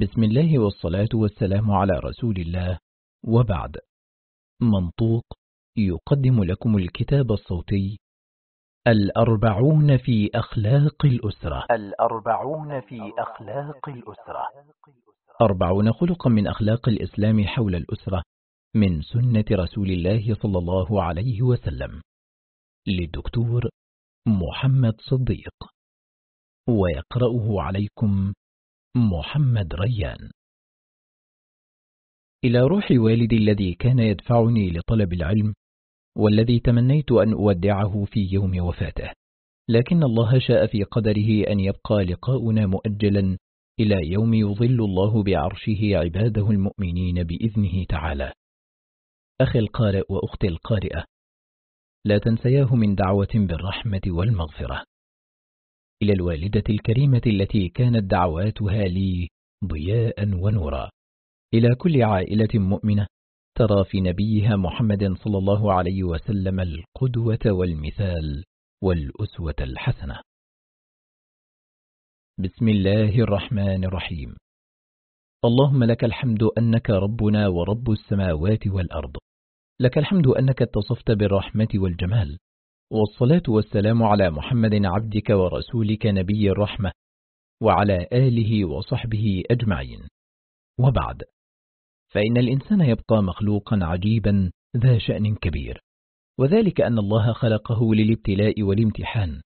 بسم الله والصلاة والسلام على رسول الله. وبعد. منطوق يقدم لكم الكتاب الصوتي. الأربعون في أخلاق الأسرة. الأربعون في أخلاق الأسرة. أربعون خلقا من أخلاق الإسلام حول الأسرة. من سنة رسول الله صلى الله عليه وسلم. للدكتور محمد صديق. ويقرأه عليكم محمد ريان. إلى روح والدي الذي كان يدفعني لطلب العلم والذي تمنيت أن أودعه في يوم وفاته. لكن الله شاء في قدره أن يبقى لقاؤنا مؤجلا إلى يوم يظل الله بعرشه عباده المؤمنين بإذنه تعالى. أخي القارئ وأختي القارئة لا تنسياه من دعوة بالرحمة والمغفرة. إلى الوالدة الكريمة التي كانت دعواتها لي ضياء ونورا. إلى كل عائلة مؤمنة ترى في نبيها محمد صلى الله عليه وسلم القدوة والمثال والأسوة الحسنة. بسم الله الرحمن الرحيم. اللهم لك الحمد أنك ربنا ورب السماوات والأرض. لك الحمد أنك اتصفت بالرحمة والجمال. والصلاة والسلام على محمد عبدك ورسولك نبي الرحمة وعلى آله وصحبه أجمعين. وبعد فإن الإنسان يبقى مخلوقا عجيبا ذا شأن كبير وذلك أن الله خلقه للابتلاء والامتحان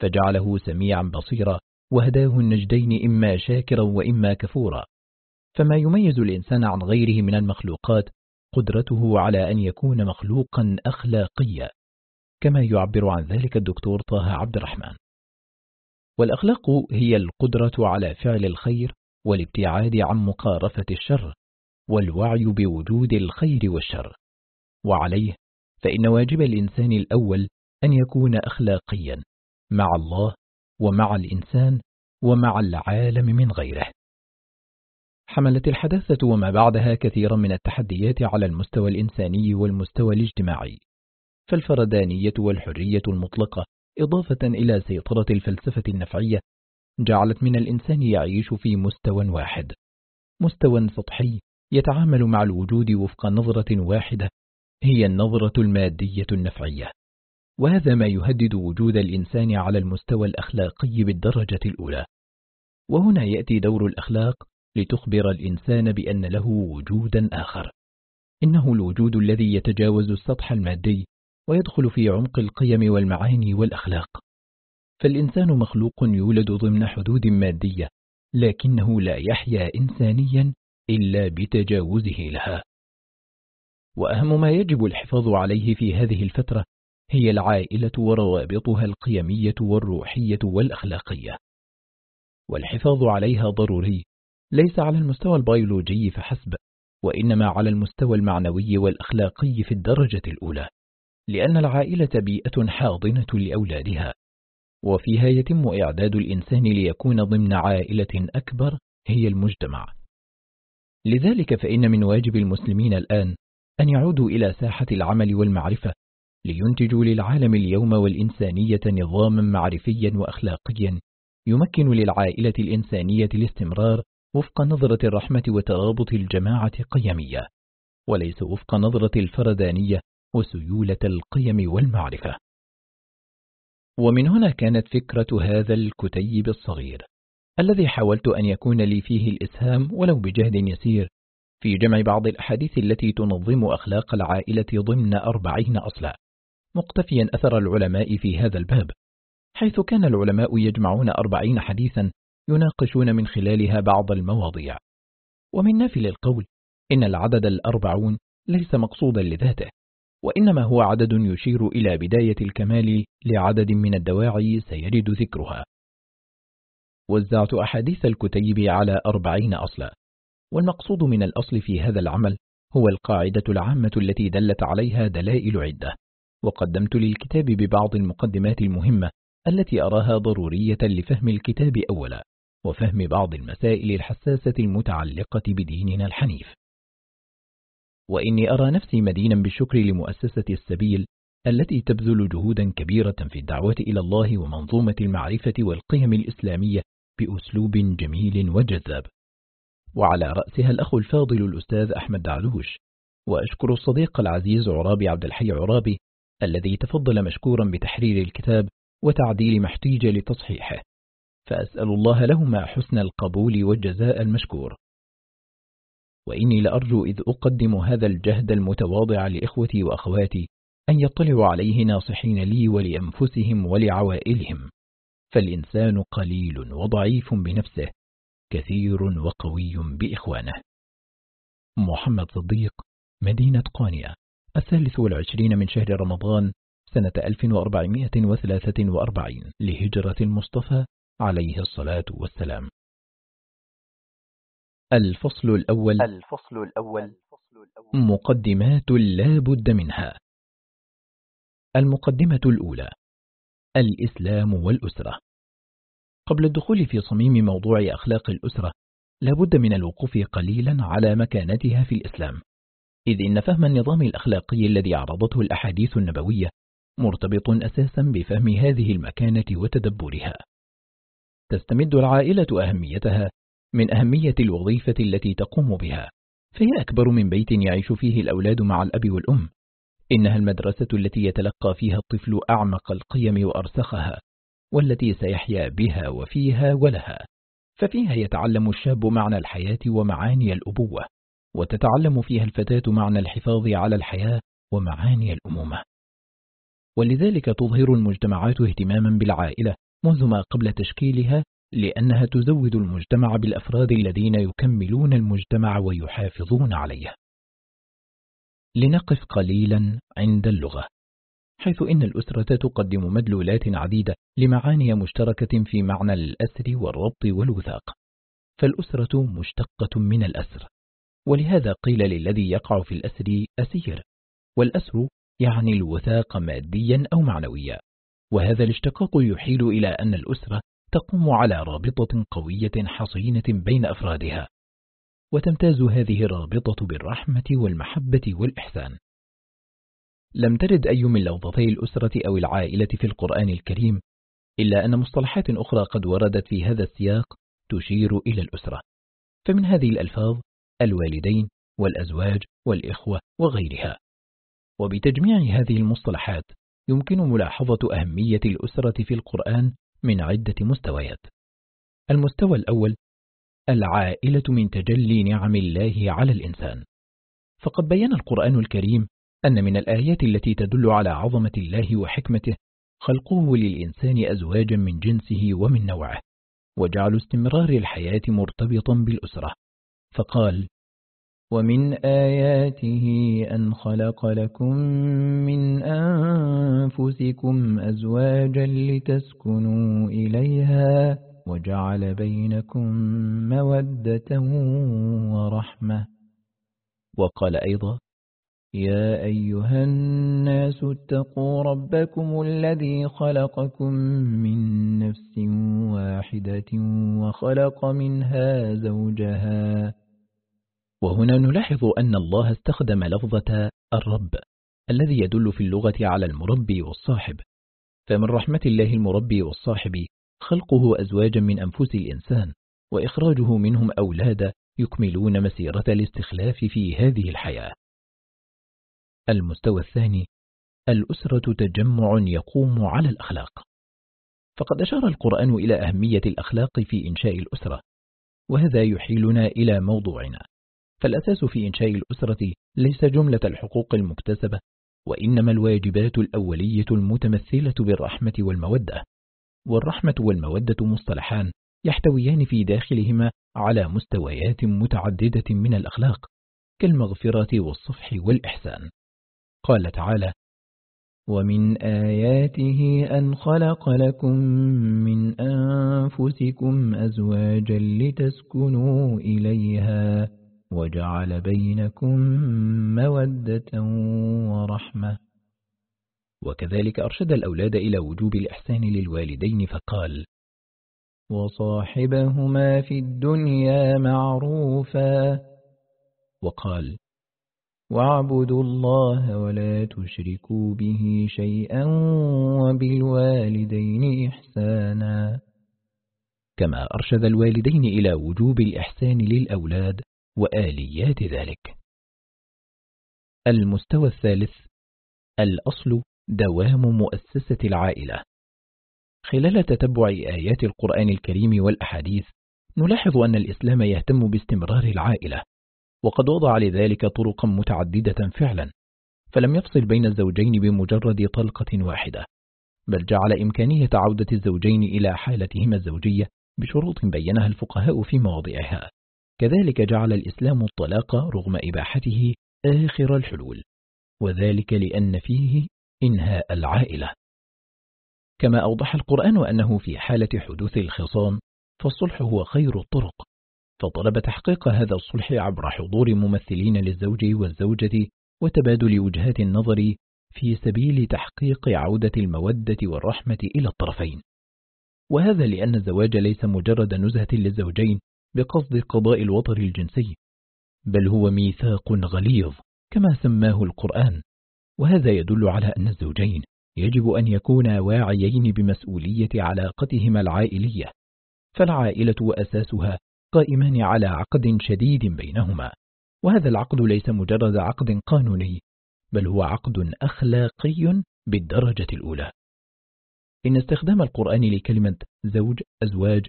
فجعله سميعا بصيرا وهداه النجدين إما شاكرا وإما كفورا. فما يميز الإنسان عن غيره من المخلوقات قدرته على أن يكون مخلوقا أخلاقيا. كما يعبر عن ذلك الدكتور طه عبد الرحمن. والأخلاق هي القدرة على فعل الخير والابتعاد عن مقارفة الشر والوعي بوجود الخير والشر. وعليه فإن واجب الإنسان الأول أن يكون أخلاقيا مع الله ومع الإنسان ومع العالم من غيره. حملت الحداثة وما بعدها كثيرا من التحديات على المستوى الإنساني والمستوى الاجتماعي. فالفردانية والحرية المطلقة إضافة إلى سيطرة الفلسفة النفعية جعلت من الإنسان يعيش في مستوى واحد. مستوى سطحي يتعامل مع الوجود وفق نظرة واحدة هي النظرة المادية النفعية. وهذا ما يهدد وجود الإنسان على المستوى الأخلاقي بالدرجة الأولى. وهنا يأتي دور الأخلاق لتخبر الإنسان بأن له وجودا آخر. إنه الوجود الذي يتجاوز السطح المادي ويدخل في عمق القيم والمعاني والأخلاق. فالإنسان مخلوق يولد ضمن حدود مادية لكنه لا يحيا إنسانيا إلا بتجاوزه لها. وأهم ما يجب الحفاظ عليه في هذه الفترة هي العائلة وروابطها القيمية والروحية والأخلاقية. والحفاظ عليها ضروري ليس على المستوى البيولوجي فحسب وإنما على المستوى المعنوي والأخلاقي في الدرجة الأولى. لأن العائلة بيئة حاضنة لأولادها وفيها يتم إعداد الإنسان ليكون ضمن عائلة أكبر هي المجتمع. لذلك فإن من واجب المسلمين الآن أن يعودوا إلى ساحة العمل والمعرفة لينتجوا للعالم اليوم والإنسانية نظاما معرفيا وأخلاقيا يمكن للعائلة الإنسانية الاستمرار وفق نظرة الرحمة وترابط الجماعة قيمية وليس وفق نظرة الفردانية وسيولة القيم والمعرفة. ومن هنا كانت فكرة هذا الكتيب الصغير الذي حاولت أن يكون لي فيه الإسهام ولو بجهد يسير في جمع بعض الأحاديث التي تنظم أخلاق العائلة ضمن أربعين أصلا مقتفيا أثر العلماء في هذا الباب حيث كان العلماء يجمعون أربعين حديثا يناقشون من خلالها بعض المواضيع. ومن نافل القول إن العدد الأربعون ليس مقصودا لذاته. وإنما هو عدد يشير إلى بداية الكمال لعدد من الدواعي سيرد ذكرها. وزعت أحاديث الكتيب على أربعين أصلا والمقصود من الأصل في هذا العمل هو القاعدة العامة التي دلت عليها دلائل عدة وقدمت للكتاب ببعض المقدمات المهمة التي أراها ضرورية لفهم الكتاب أولا وفهم بعض المسائل الحساسة المتعلقة بديننا الحنيف. وإني أرى نفسي مدينا بالشكر لمؤسسة السبيل التي تبذل جهودا كبيرة في الدعوة إلى الله ومنظومة المعرفة والقيم الإسلامية بأسلوب جميل وجذاب. وعلى رأسها الأخ الفاضل الأستاذ أحمد دعلوش وأشكر الصديق العزيز عرابي عبد الحي عرابي الذي تفضل مشكورا بتحرير الكتاب وتعديل ما احتيج لتصحيحه. فأسأل الله لهما حسن القبول والجزاء المشكور. وإني لأرجو إذ أقدم هذا الجهد المتواضع لإخوتي وأخواتي أن يطلعوا عليه ناصحين لي ولأنفسهم ولعوائلهم. فالإنسان قليل وضعيف بنفسه كثير وقوي بإخوانه. محمد صديق مدينة قانية. الثالث والعشرين من شهر رمضان سنة 1443 لهجرة المصطفى عليه الصلاة والسلام. الفصل الأول. الفصل الأول. مقدمات لا بد منها. المقدمة الأولى. الإسلام والأسرة. قبل الدخول في صميم موضوع أخلاق الأسرة لا بد من الوقوف قليلا على مكانتها في الإسلام. إذ إن فهم النظام الأخلاقي الذي عرضته الأحاديث النبوية مرتبط أساسا بفهم هذه المكانة وتدبرها. تستمد العائلة أهميتها من أهمية الوظيفة التي تقوم بها. فهي أكبر من بيت يعيش فيه الأولاد مع الأب والأم. إنها المدرسة التي يتلقى فيها الطفل أعمق القيم وأرسخها والتي سيحيا بها وفيها ولها. ففيها يتعلم الشاب معنى الحياة ومعاني الأبوة وتتعلم فيها الفتاة معنى الحفاظ على الحياة ومعاني الأمومة. ولذلك تظهر المجتمعات اهتماما بالعائلة منذ ما قبل تشكيلها لأنها تزود المجتمع بالأفراد الذين يكملون المجتمع ويحافظون عليه. لنقف قليلا عند اللغة. حيث إن الأسرة تقدم مدلولات عديدة لمعاني مشتركة في معنى الأسر والربط والوثاق. فالأسرة مشتقة من الأسر. ولهذا قيل للذي يقع في الأسر أسير. والأسر يعني الوثاق ماديا أو معنويا. وهذا الاشتقاق يحيل إلى أن الأسرة تقوم على رابطة قوية حصينة بين أفرادها وتمتاز هذه الرابطة بالرحمة والمحبة والإحسان. لم ترد أي من لفظتي الأسرة أو العائلة في القرآن الكريم إلا أن مصطلحات أخرى قد وردت في هذا السياق تشير إلى الأسرة. فمن هذه الألفاظ الوالدين والأزواج والإخوة وغيرها. وبتجميع هذه المصطلحات يمكن ملاحظة أهمية الأسرة في القرآن من عدة مستويات. المستوى الأول العائلة من تجلي نعم الله على الإنسان. فقد بين القرآن الكريم أن من الآيات التي تدل على عظمة الله وحكمته خلقه للإنسان أزواجا من جنسه ومن نوعه وجعل استمرار الحياة مرتبطا بالأسرة. فقال ومن آياته أن خلق لكم من أنفسكم أزواجا لتسكنوا إليها وجعل بينكم مودة ورحمة وقال أيضا يا أيها الناس اتقوا ربكم الذي خلقكم من نفس واحدة وخلق منها زوجها وهنا نلاحظ أن الله استخدم لفظة الرب الذي يدل في اللغة على المربي والصاحب. فمن رحمة الله المربي والصاحب خلقه أزواجا من أنفس الإنسان وإخراجه منهم أولاد يكملون مسيرة الاستخلاف في هذه الحياة. المستوى الثاني الأسرة تجمع يقوم على الأخلاق. فقد أشار القرآن إلى أهمية الأخلاق في إنشاء الأسرة وهذا يحيلنا إلى موضوعنا. فالأساس في إنشاء الأسرة ليس جملة الحقوق المكتسبة وإنما الواجبات الأولية المتمثلة بالرحمة والمودة. والرحمة والمودة مصطلحان يحتويان في داخلهما على مستويات متعددة من الأخلاق كالمغفرة والصفح والإحسان. قال تعالى ومن آياته أن خلق لكم من أنفسكم أزواجا لتسكنوا إليها وجعل بينكم مودة ورحمة. وكذلك أرشد الأولاد إلى وجوب الإحسان للوالدين فقال وصاحبهما في الدنيا معروفا. وقال واعبدوا الله ولا تشركوا به شيئا وبالوالدين إحسانا. كما أرشد الوالدين إلى وجوب الإحسان للأولاد وآليات ذلك. المستوى الثالث الأصل دوام مؤسسة العائلة. خلال تتبع آيات القرآن الكريم والأحاديث نلاحظ أن الإسلام يهتم باستمرار العائلة وقد وضع لذلك طرقا متعددة فعلا فلم يفصل بين الزوجين بمجرد طلقة واحدة بل جعل إمكانية عودة الزوجين إلى حالتهما الزوجية بشروط بينها الفقهاء في مواضعها. كذلك جعل الإسلام الطلاق رغم إباحته آخر الحلول وذلك لأن فيه إنهاء العائلة. كما أوضح القرآن أنه في حالة حدوث الخصام فالصلح هو خير الطرق. فطلب تحقيق هذا الصلح عبر حضور ممثلين للزوج والزوجة وتبادل وجهات النظر في سبيل تحقيق عودة المودة والرحمة إلى الطرفين. وهذا لأن الزواج ليس مجرد نزهة للزوجين بقصد قضاء الوطر الجنسي بل هو ميثاق غليظ كما سماه القرآن وهذا يدل على أن الزوجين يجب أن يكونا واعيين بمسؤولية علاقتهما العائلية فالعائلة وأساسها قائمان على عقد شديد بينهما وهذا العقد ليس مجرد عقد قانوني بل هو عقد أخلاقي بالدرجة الأولى. إن استخدام القرآن لكلمة زوج أزواج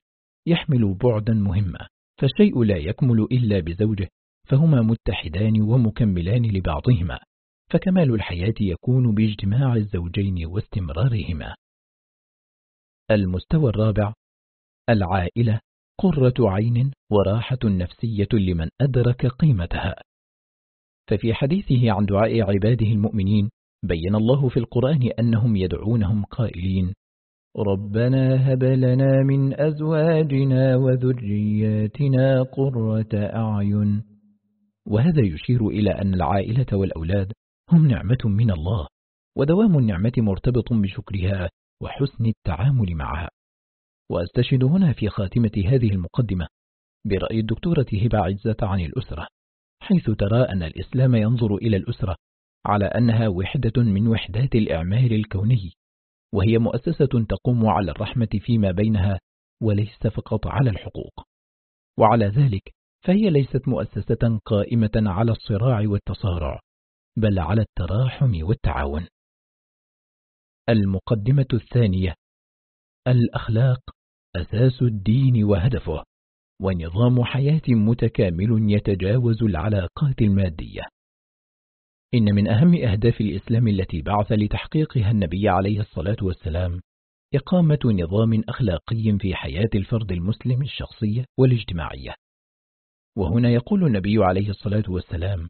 يحمل بعدا مهما. فالشيء لا يكمل إلا بزوجه فهما متحدان ومكملان لبعضهما فكمال الحياة يكون باجتماع الزوجين واستمرارهما. المستوى الرابع العائلة قرة عين وراحة نفسية لمن أدرك قيمتها. ففي حديثه عن دعاء عباده المؤمنين بين الله في القرآن أنهم يدعونهم قائلين ربنا هب لنا من أزواجنا وذرياتنا قرة أعين. وهذا يشير إلى أن العائلة والأولاد هم نعمة من الله ودوام النعمة مرتبط بشكرها وحسن التعامل معها. وأستشهد هنا في خاتمة هذه المقدمة برأي الدكتورة هبة عزة عن الأسرة حيث ترى أن الإسلام ينظر إلى الأسرة على أنها وحدة من وحدات الإعمال الكوني. وهي مؤسسة تقوم على الرحمة فيما بينها وليس فقط على الحقوق. وعلى ذلك فهي ليست مؤسسة قائمة على الصراع والتصارع بل على التراحم والتعاون. المقدمة الثانية الأخلاق أساس الدين وهدفه ونظام حياة متكامل يتجاوز العلاقات المادية. إن من أهم أهداف الإسلام التي بعث لتحقيقها النبي عليه الصلاة والسلام إقامة نظام أخلاقي في حياة الفرد المسلم الشخصية والاجتماعية وهنا يقول النبي عليه الصلاة والسلام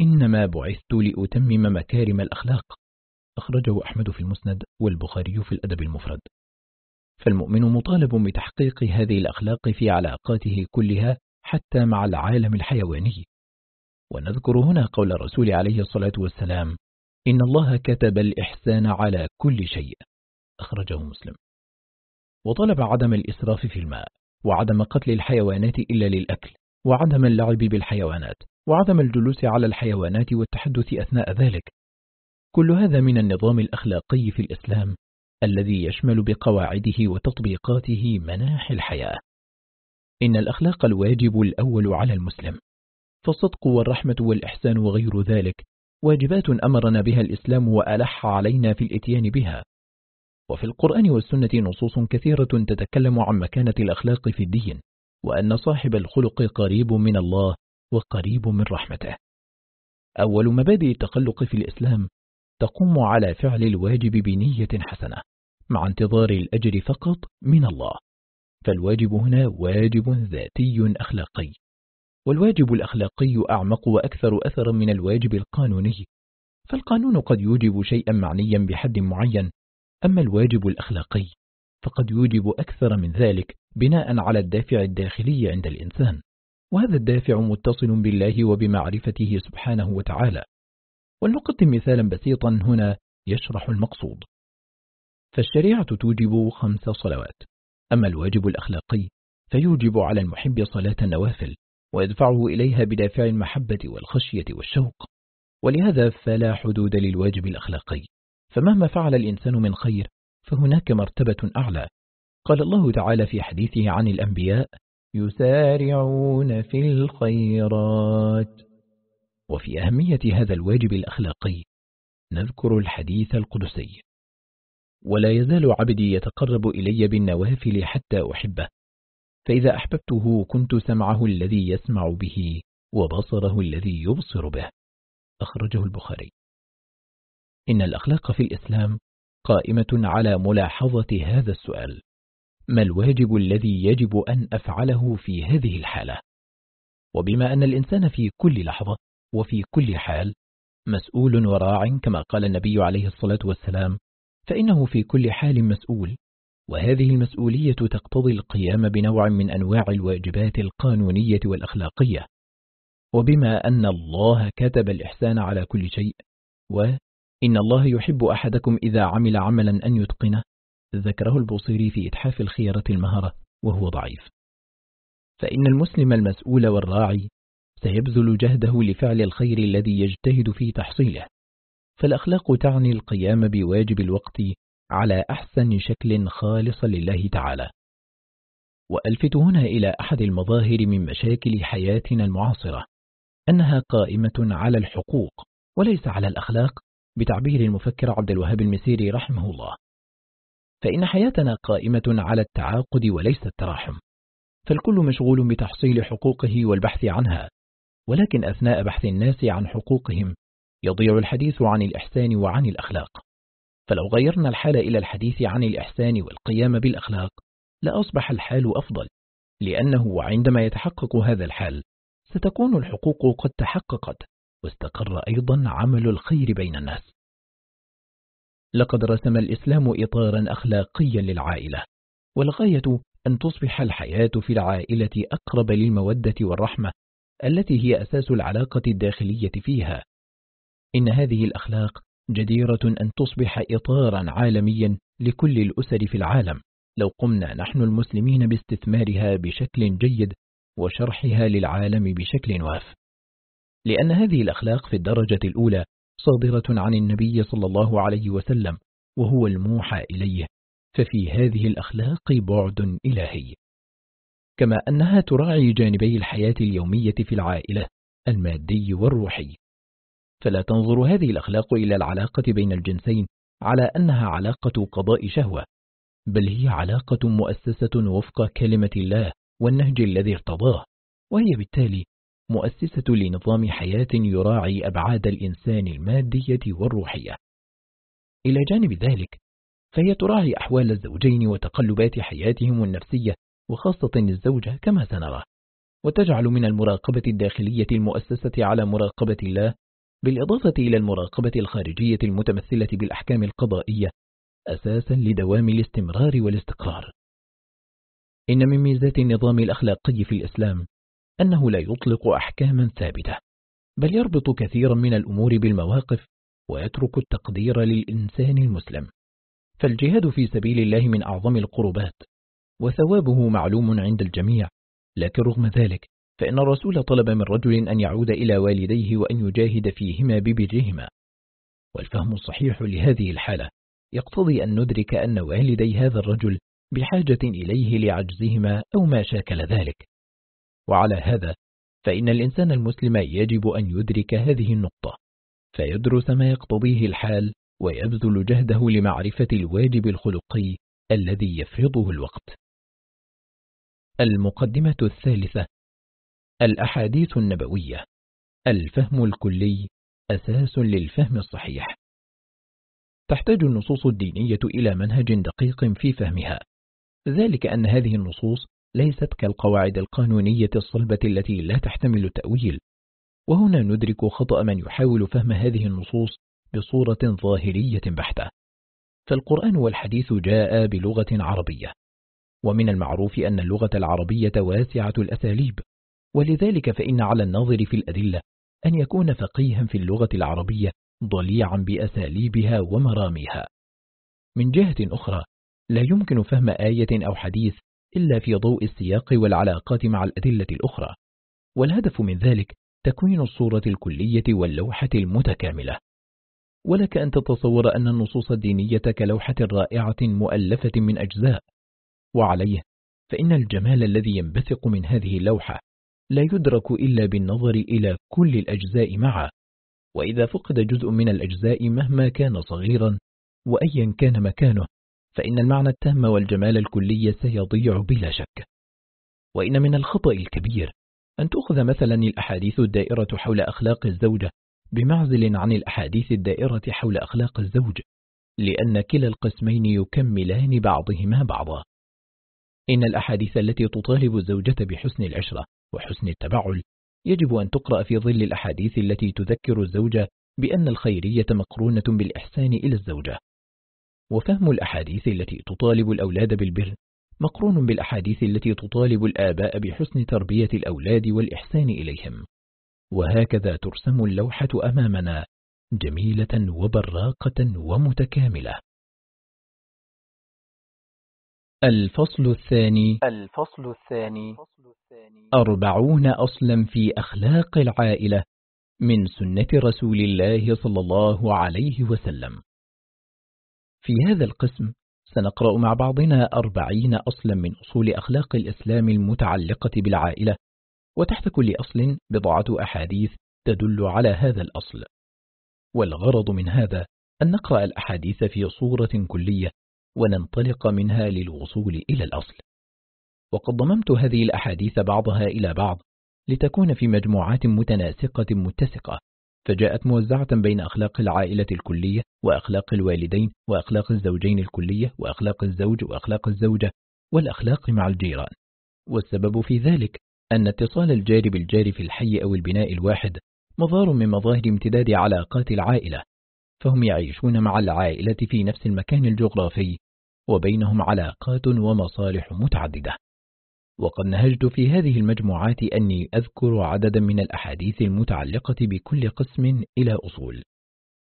إنما بعثت لأتمم مكارم الأخلاق. أخرجه أحمد في المسند والبخاري في الأدب المفرد. فالمؤمن مطالب بتحقيق هذه الأخلاق في علاقاته كلها حتى مع العالم الحيواني. ونذكر هنا قول الرسول عليه الصلاة والسلام إن الله كتب الإحسان على كل شيء. أخرجه مسلم. وطلب عدم الإسراف في الماء وعدم قتل الحيوانات إلا للأكل وعدم اللعب بالحيوانات وعدم الجلوس على الحيوانات والتحدث أثناء ذلك. كل هذا من النظام الأخلاقي في الإسلام الذي يشمل بقواعده وتطبيقاته مناحي الحياة. إن الأخلاق الواجب الأول على المسلم فالصدق والرحمة والإحسان وغير ذلك واجبات أمرنا بها الإسلام وألح علينا في الإتيان بها. وفي القرآن والسنة نصوص كثيرة تتكلم عن مكانة الأخلاق في الدين وأن صاحب الخلق قريب من الله وقريب من رحمته. أول مبادئ التخلق في الإسلام تقوم على فعل الواجب بنية حسنة مع انتظار الأجر فقط من الله. فالواجب هنا واجب ذاتي أخلاقي. والواجب الأخلاقي أعمق وأكثر أثرا من الواجب القانوني. فالقانون قد يوجب شيئا معنيا بحد معين أما الواجب الأخلاقي فقد يوجب أكثر من ذلك بناء على الدافع الداخلي عند الإنسان. وهذا الدافع متصل بالله وبمعرفته سبحانه وتعالى. ولنقدم مثالا بسيطا هنا يشرح المقصود. فالشريعة توجب خمس صلوات أما الواجب الأخلاقي فيوجب على المحب صلاة النوافل. ويدفعه إليها بدافع المحبة والخشية والشوق. ولهذا فلا حدود للواجب الأخلاقي. فمهما فعل الإنسان من خير فهناك مرتبة أعلى. قال الله تعالى في حديثه عن الأنبياء يسارعون في الخيرات. وفي أهمية هذا الواجب الأخلاقي نذكر الحديث القدسي. ولا يزال عبدي يتقرب إلي بالنوافل حتى أحبه. فإذا أحببته كنت سمعه الذي يسمع به وبصره الذي يبصر به. أخرجه البخاري. إن الأخلاق في الإسلام قائمة على ملاحظة هذا السؤال. ما الواجب الذي يجب أن أفعله في هذه الحالة؟ وبما أن الإنسان في كل لحظة وفي كل حال مسؤول وراع كما قال النبي عليه الصلاة والسلام فإنه في كل حال مسؤول وهذه المسؤولية تقتضي القيام بنوع من أنواع الواجبات القانونية والأخلاقية. وبما أن الله كتب الإحسان على كل شيء وإن الله يحب أحدكم إذا عمل عملا أن يتقنه ذكره البوصيري في إتحاف الخيرة المهرة وهو ضعيف. فإن المسلم المسؤول والراعي سيبذل جهده لفعل الخير الذي يجتهد في تحصيله. فالأخلاق تعني القيام بواجب الوقت على أحسن شكل خالص لله تعالى. وألفت هنا إلى أحد المظاهر من مشاكل حياتنا المعاصرة أنها قائمة على الحقوق وليس على الأخلاق بتعبير المفكر عبد الوهاب المسيري رحمه الله. فإن حياتنا قائمة على التعاقد وليس التراحم فالكل مشغول بتحصيل حقوقه والبحث عنها ولكن أثناء بحث الناس عن حقوقهم يضيع الحديث عن الإحسان وعن الأخلاق. فلو غيرنا الحال إلى الحديث عن الإحسان والقيام بالأخلاق لأصبح الحال أفضل لأنه عندما يتحقق هذا الحال ستكون الحقوق قد تحققت واستقر أيضا عمل الخير بين الناس. لقد رسم الإسلام إطارا أخلاقيا للعائلة والغاية أن تصبح الحياة في العائلة أقرب للمودة والرحمة التي هي أساس العلاقة الداخلية فيها. إن هذه الأخلاق جديرة أن تصبح إطارا عالميا لكل الأسر في العالم. لو قمنا نحن المسلمين باستثمارها بشكل جيد وشرحها للعالم بشكل واف. لأن هذه الأخلاق في الدرجة الأولى صادرة عن النبي صلى الله عليه وسلم وهو الموحى إليه. ففي هذه الأخلاق بعد إلهي. كما أنها تراعي جانبي الحياة اليومية في العائلة المادي والروحي. فلا تنظر هذه الأخلاق إلى العلاقة بين الجنسين على أنها علاقة قضاء شهوة بل هي علاقة مؤسسة وفق كلمة الله والنهج الذي ارتضاه وهي بالتالي مؤسسة لنظام حياة يراعي أبعاد الإنسان المادية والروحية. إلى جانب ذلك فهي تراعي أحوال الزوجين وتقلبات حياتهم النفسية وخاصة الزوجة كما سنرى وتجعل من المراقبة الداخلية المؤسسة على مراقبة الله بالإضافة إلى المراقبة الخارجية المتمثلة بالأحكام القضائية أساسا لدوام الاستمرار والاستقرار. إن من ميزات النظام الأخلاقي في الإسلام أنه لا يطلق أحكاما ثابتة بل يربط كثيرا من الأمور بالمواقف ويترك التقدير للإنسان المسلم. فالجهاد في سبيل الله من أعظم القربات وثوابه معلوم عند الجميع لكن رغم ذلك فإن الرسول طلب من رجل أن يعود إلى والديه وأن يجاهد فيهما ببرهما والفهم الصحيح لهذه الحالة. يقتضي أن ندرك أن والدي هذا الرجل بحاجة إليه لعجزهما أو ما شاكل ذلك. وعلى هذا فإن الإنسان المسلم يجب أن يدرك هذه النقطة. فيدرس ما يقتضيه الحال ويبذل جهده لمعرفة الواجب الخلقي الذي يفرضه الوقت. المقدمة الثالثة الأحاديث النبوية. الفهم الكلي أساس للفهم الصحيح. تحتاج النصوص الدينية إلى منهج دقيق في فهمها. ذلك أن هذه النصوص ليست كالقواعد القانونية الصلبة التي لا تحتمل التأويل. وهنا ندرك خطأ من يحاول فهم هذه النصوص بصورة ظاهرية بحتة. فالقرآن والحديث جاء بلغة عربية. ومن المعروف أن اللغة العربية واسعة الأساليب. ولذلك فإن على الناظر في الأدلة أن يكون فقيها في اللغة العربية ضليعا بأساليبها ومراميها. من جهة أخرى لا يمكن فهم آية أو حديث إلا في ضوء السياق والعلاقات مع الأدلة الأخرى والهدف من ذلك تكوين الصورة الكلية واللوحة المتكاملة. ولك أن تتصور أن النصوص الدينية كلوحة رائعة مؤلفة من أجزاء وعليه فإن الجمال الذي ينبثق من هذه اللوحة لا يدرك إلا بالنظر إلى كل الأجزاء معا وإذا فقد جزء من الأجزاء مهما كان صغيرا وأيا كان مكانه فإن المعنى التام والجمال الكلي سيضيع بلا شك. وإن من الخطأ الكبير أن تأخذ مثلا الأحاديث الدائرة حول أخلاق الزوجة بمعزل عن الأحاديث الدائرة حول أخلاق الزوج لأن كلا القسمين يكملان بعضهما بعضا. إن الأحاديث التي تطالب الزوجة بحسن العشرة وحسن التبعل يجب أن تقرأ في ظل الأحاديث التي تذكر الزوجة بأن الخيرية مقرونة بالإحسان إلى الزوجة. وفهم الأحاديث التي تطالب الأولاد بالبر مقرون بالأحاديث التي تطالب الآباء بحسن تربية الأولاد والإحسان إليهم. وهكذا ترسم اللوحة أمامنا جميلة وبراقة ومتكاملة. الفصل الثاني. الفصل الثاني. أربعون أصلا في أخلاق العائلة من سنة رسول الله صلى الله عليه وسلم. في هذا القسم سنقرأ مع بعضنا أربعين أصلا من أصول أخلاق الإسلام المتعلقة بالعائلة وتحت كل أصل بضعة أحاديث تدل على هذا الأصل. والغرض من هذا أن نقرأ الأحاديث في صورة كلية وننطلق منها للوصول إلى الأصل. وقد ضممت هذه الأحاديث بعضها إلى بعض لتكون في مجموعات متناسقة متسقة فجاءت موزعة بين أخلاق العائلة الكلية وأخلاق الوالدين وأخلاق الزوجين الكلية وأخلاق الزوج وأخلاق الزوجة والأخلاق مع الجيران. والسبب في ذلك أن اتصال الجار بالجار في الحي أو البناء الواحد مظهر من مظاهر امتداد علاقات العائلة فهم يعيشون مع العائلة في نفس المكان الجغرافي وبينهم علاقات ومصالح متعددة. وقد نهجت في هذه المجموعات أني أذكر عددا من الأحاديث المتعلقة بكل قسم إلى أصول.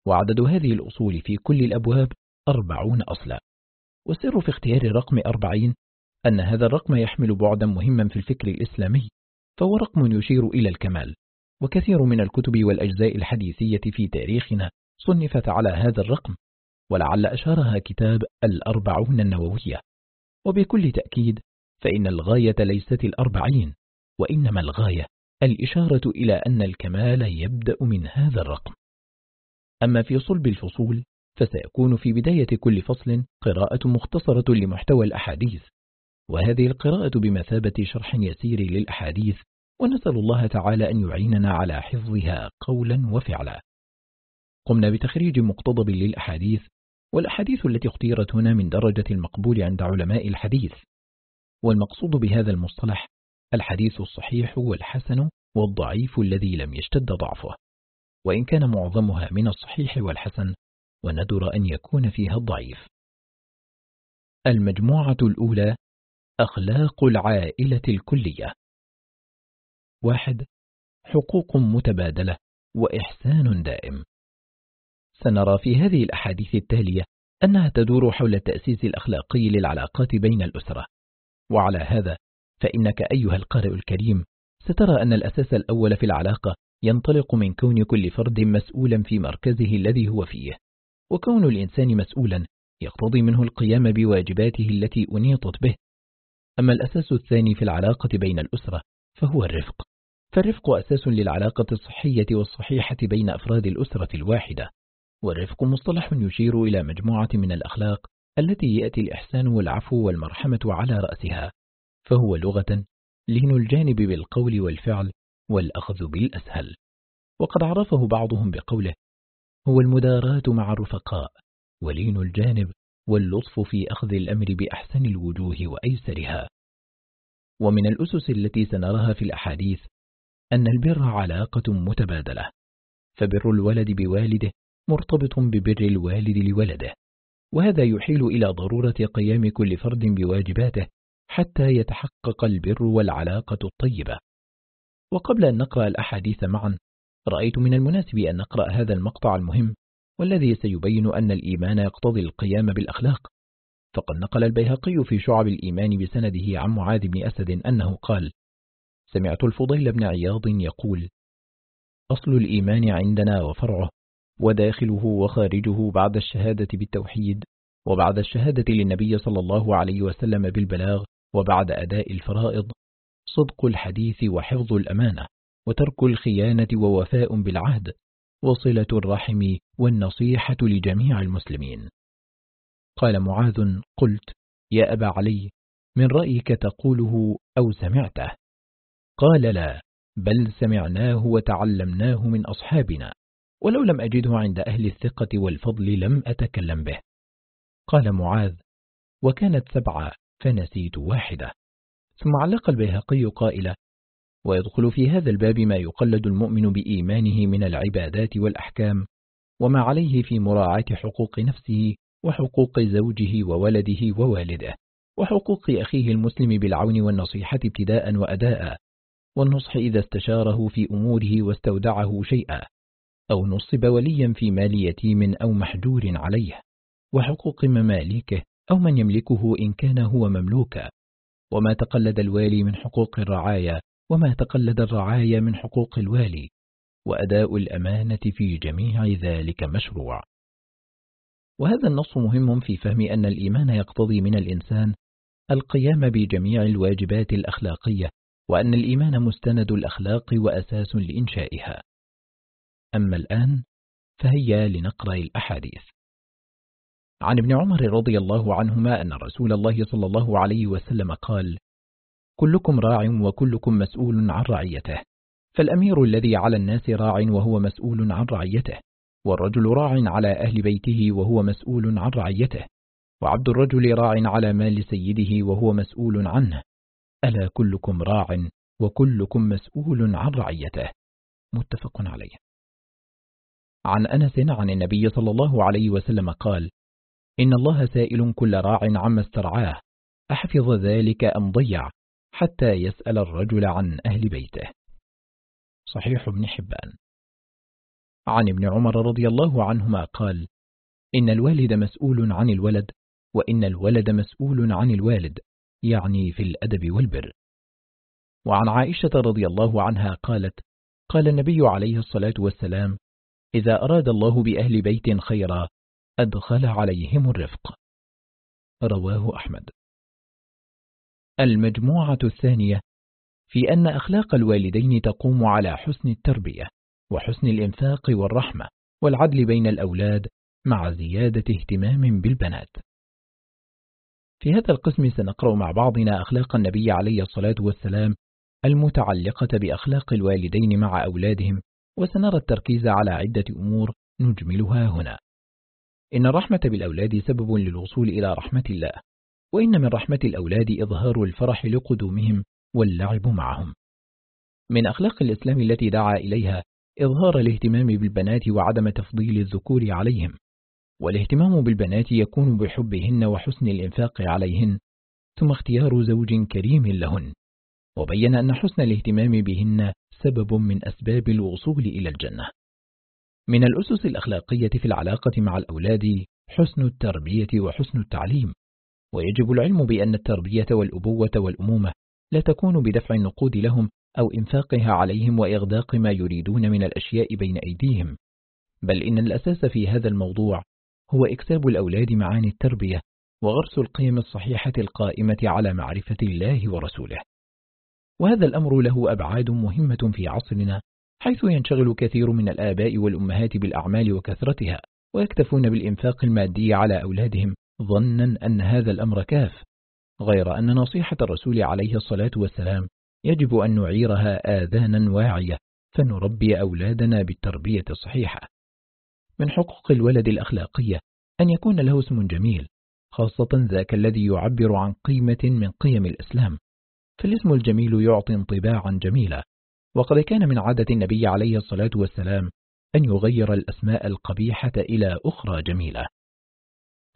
وعدد هذه الأصول في كل الأبواب أربعون أصلا. والسر في اختيار رقم أربعين أن هذا الرقم يحمل بعدا مهما في الفكر الإسلامي فهو رقم يشير إلى الكمال. وكثير من الكتب والأجزاء الحديثية في تاريخنا صنفت على هذا الرقم ولعل أشارها كتاب الأربعون النووية. وبكل تأكيد فإن الغاية ليست الأربعين وإنما الغاية الإشارة إلى أن الكمال يبدأ من هذا الرقم. أما في صلب الفصول فسيكون في بداية كل فصل قراءة مختصرة لمحتوى الأحاديث. وهذه القراءة بمثابة شرح يسير للأحاديث ونسأل الله تعالى أن يعيننا على حفظها قولا وفعلا. قمنا بتخريج مقتضب للأحاديث والأحاديث التي اختيرت هنا من درجة المقبول عند علماء الحديث. والمقصود بهذا المصطلح الحديث الصحيح والحسن والضعيف الذي لم يشتد ضعفه. وإن كان معظمها من الصحيح والحسن وندر أن يكون فيها الضعيف. المجموعة الأولى أخلاق العائلة الكلية. واحد حقوق متبادلة وإحسان دائم. سنرى في هذه الأحاديث التالية أنها تدور حول التأسيس الأخلاقي للعلاقات بين الأسرة. وعلى هذا فإنك أيها القارئ الكريم سترى أن الأساس الأول في العلاقة ينطلق من كون كل فرد مسؤولا في مركزه الذي هو فيه. وكون الإنسان مسؤولا يقتضي منه القيام بواجباته التي أنيطت به. أما الأساس الثاني في العلاقة بين الأسرة فهو الرفق. فالرفق أساس للعلاقة الصحية والصحيحة بين أفراد الأسرة الواحدة. والرفق مصطلح يشير إلى مجموعة من الأخلاق التي يأتي الإحسان والعفو والمرحمة على رأسها فهو لغة لين الجانب بالقول والفعل والأخذ بالأسهل. وقد عرفه بعضهم بقوله هو المداراة مع الرفقاء ولين الجانب واللطف في أخذ الأمر بأحسن الوجوه وأيسرها. ومن الأسس التي سنراها في الأحاديث أن البر علاقة متبادلة فبر الولد بوالده مرتبط ببر الوالد لولده وهذا يحيل إلى ضرورة قيام كل فرد بواجباته حتى يتحقق البر والعلاقة الطيبة. وقبل أن نقرأ الأحاديث معا رأيت من المناسب أن نقرأ هذا المقطع المهم والذي سيبين أن الإيمان يقتضي القيام بالأخلاق. فقد نقل البيهقي في شعب الإيمان بسنده عن معاذ بن أسد أنه قال سمعت الفضيل بن عياض يقول أصل الإيمان عندنا وفرعه وداخله وخارجه بعد الشهادة بالتوحيد وبعد الشهادة للنبي صلى الله عليه وسلم بالبلاغ وبعد أداء الفرائض صدق الحديث وحفظ الأمانة وترك الخيانة ووفاء بالعهد وصلة الرحم والنصيحة لجميع المسلمين. قال معاذ قلت يا أبا علي من رأيك تقوله أو سمعته؟ قال لا بل سمعناه وتعلمناه من أصحابنا. ولو لم أجده عند أهل الثقة والفضل لم أتكلم به. قال معاذ وكانت سبعة فنسيت واحدة. ثم علق البيهقي قائلة ويدخل في هذا الباب ما يقلد المؤمن بإيمانه من العبادات والأحكام وما عليه في مراعاة حقوق نفسه وحقوق زوجه وولده ووالده وحقوق أخيه المسلم بالعون والنصيحة ابتداء وأداء والنصح إذا استشاره في أموره واستودعه شيئا. أو نصب وليا في مال يتيم أو محجور عليه وحقوق مماليكه أو من يملكه إن كان هو مملوكا. وما تقلد الوالي من حقوق الرعايا وما تقلد الرعايا من حقوق الوالي. وأداء الأمانة في جميع ذلك مشروع. وهذا النص مهم في فهم أن الإيمان يقتضي من الإنسان القيام بجميع الواجبات الأخلاقية وأن الإيمان مستند الأخلاق وأساس لإنشائها. أما الآن فهيا لنقرأ الأحاديث. عن ابن عمر رضي الله عنهما أن رسول الله صلى الله عليه وسلم قال كلكم راع وكلكم مسؤول عن رعيته فالأمير الذي على الناس راع وهو مسؤول عن رعيته والرجل راع على أهل بيته وهو مسؤول عن رعيته وعبد الرجل راع على مال سيده وهو مسؤول عنه. ألا كلكم راع وكلكم مسؤول عن رعيته؟ متفق عليه. عن أنس عن النبي صلى الله عليه وسلم قال إن الله سائل كل راع عما استرعاه أحفظ ذلك أم ضيع؟ حتى يسأل الرجل عن أهل بيته. صحيح ابن حبان. عن ابن عمر رضي الله عنهما قال إن الوالد مسؤول عن الولد وإن الولد مسؤول عن الوالد يعني في الأدب والبر. وعن عائشة رضي الله عنها قالت قال النبي عليه الصلاة والسلام إذا أراد الله بأهل بيت خيرا أدخل عليهم الرفق. رواه أحمد. المجموعة الثانية في أن أخلاق الوالدين تقوم على حسن التربية وحسن الإنفاق والرحمة والعدل بين الأولاد مع زيادة اهتمام بالبنات. في هذا القسم سنقرأ مع بعضنا أخلاق النبي عليه الصلاة والسلام المتعلقة بأخلاق الوالدين مع أولادهم وسنرى التركيز على عدة أمور نجملها هنا. إن الرحمة بالأولاد سبب للوصول إلى رحمة الله وإن من رحمة الأولاد إظهار الفرح لقدومهم واللعب معهم. من أخلاق الإسلام التي دعا إليها إظهار الاهتمام بالبنات وعدم تفضيل الذكور عليهم والاهتمام بالبنات يكون بحبهن وحسن الإنفاق عليهن ثم اختيار زوج كريم لهن وبين أن حسن الاهتمام بهن سبب من أسباب الوصول إلى الجنة. من الأسس الأخلاقية في العلاقة مع الأولاد حسن التربية وحسن التعليم. ويجب العلم بأن التربية والأبوة والأمومة لا تكون بدفع النقود لهم أو إنفاقها عليهم وإغداق ما يريدون من الأشياء بين أيديهم. بل إن الأساس في هذا الموضوع هو إكساب الأولاد معاني التربية وغرس القيم الصحيحة القائمة على معرفة الله ورسوله. وهذا الأمر له أبعاد مهمة في عصرنا حيث ينشغل كثير من الآباء والأمهات بالأعمال وكثرتها ويكتفون بالإنفاق المادي على أولادهم ظنا أن هذا الأمر كاف. غير أن نصيحة الرسول عليه الصلاة والسلام يجب أن نعيرها آذانا واعية فنربي أولادنا بالتربية الصحيحة. من حقوق الولد الأخلاقية أن يكون له اسم جميل خاصة ذاك الذي يعبر عن قيمة من قيم الإسلام. فالاسم الجميل يعطي انطباعا جميلا. وقد كان من عادة النبي عليه الصلاة والسلام أن يغير الأسماء القبيحة إلى أخرى جميلة.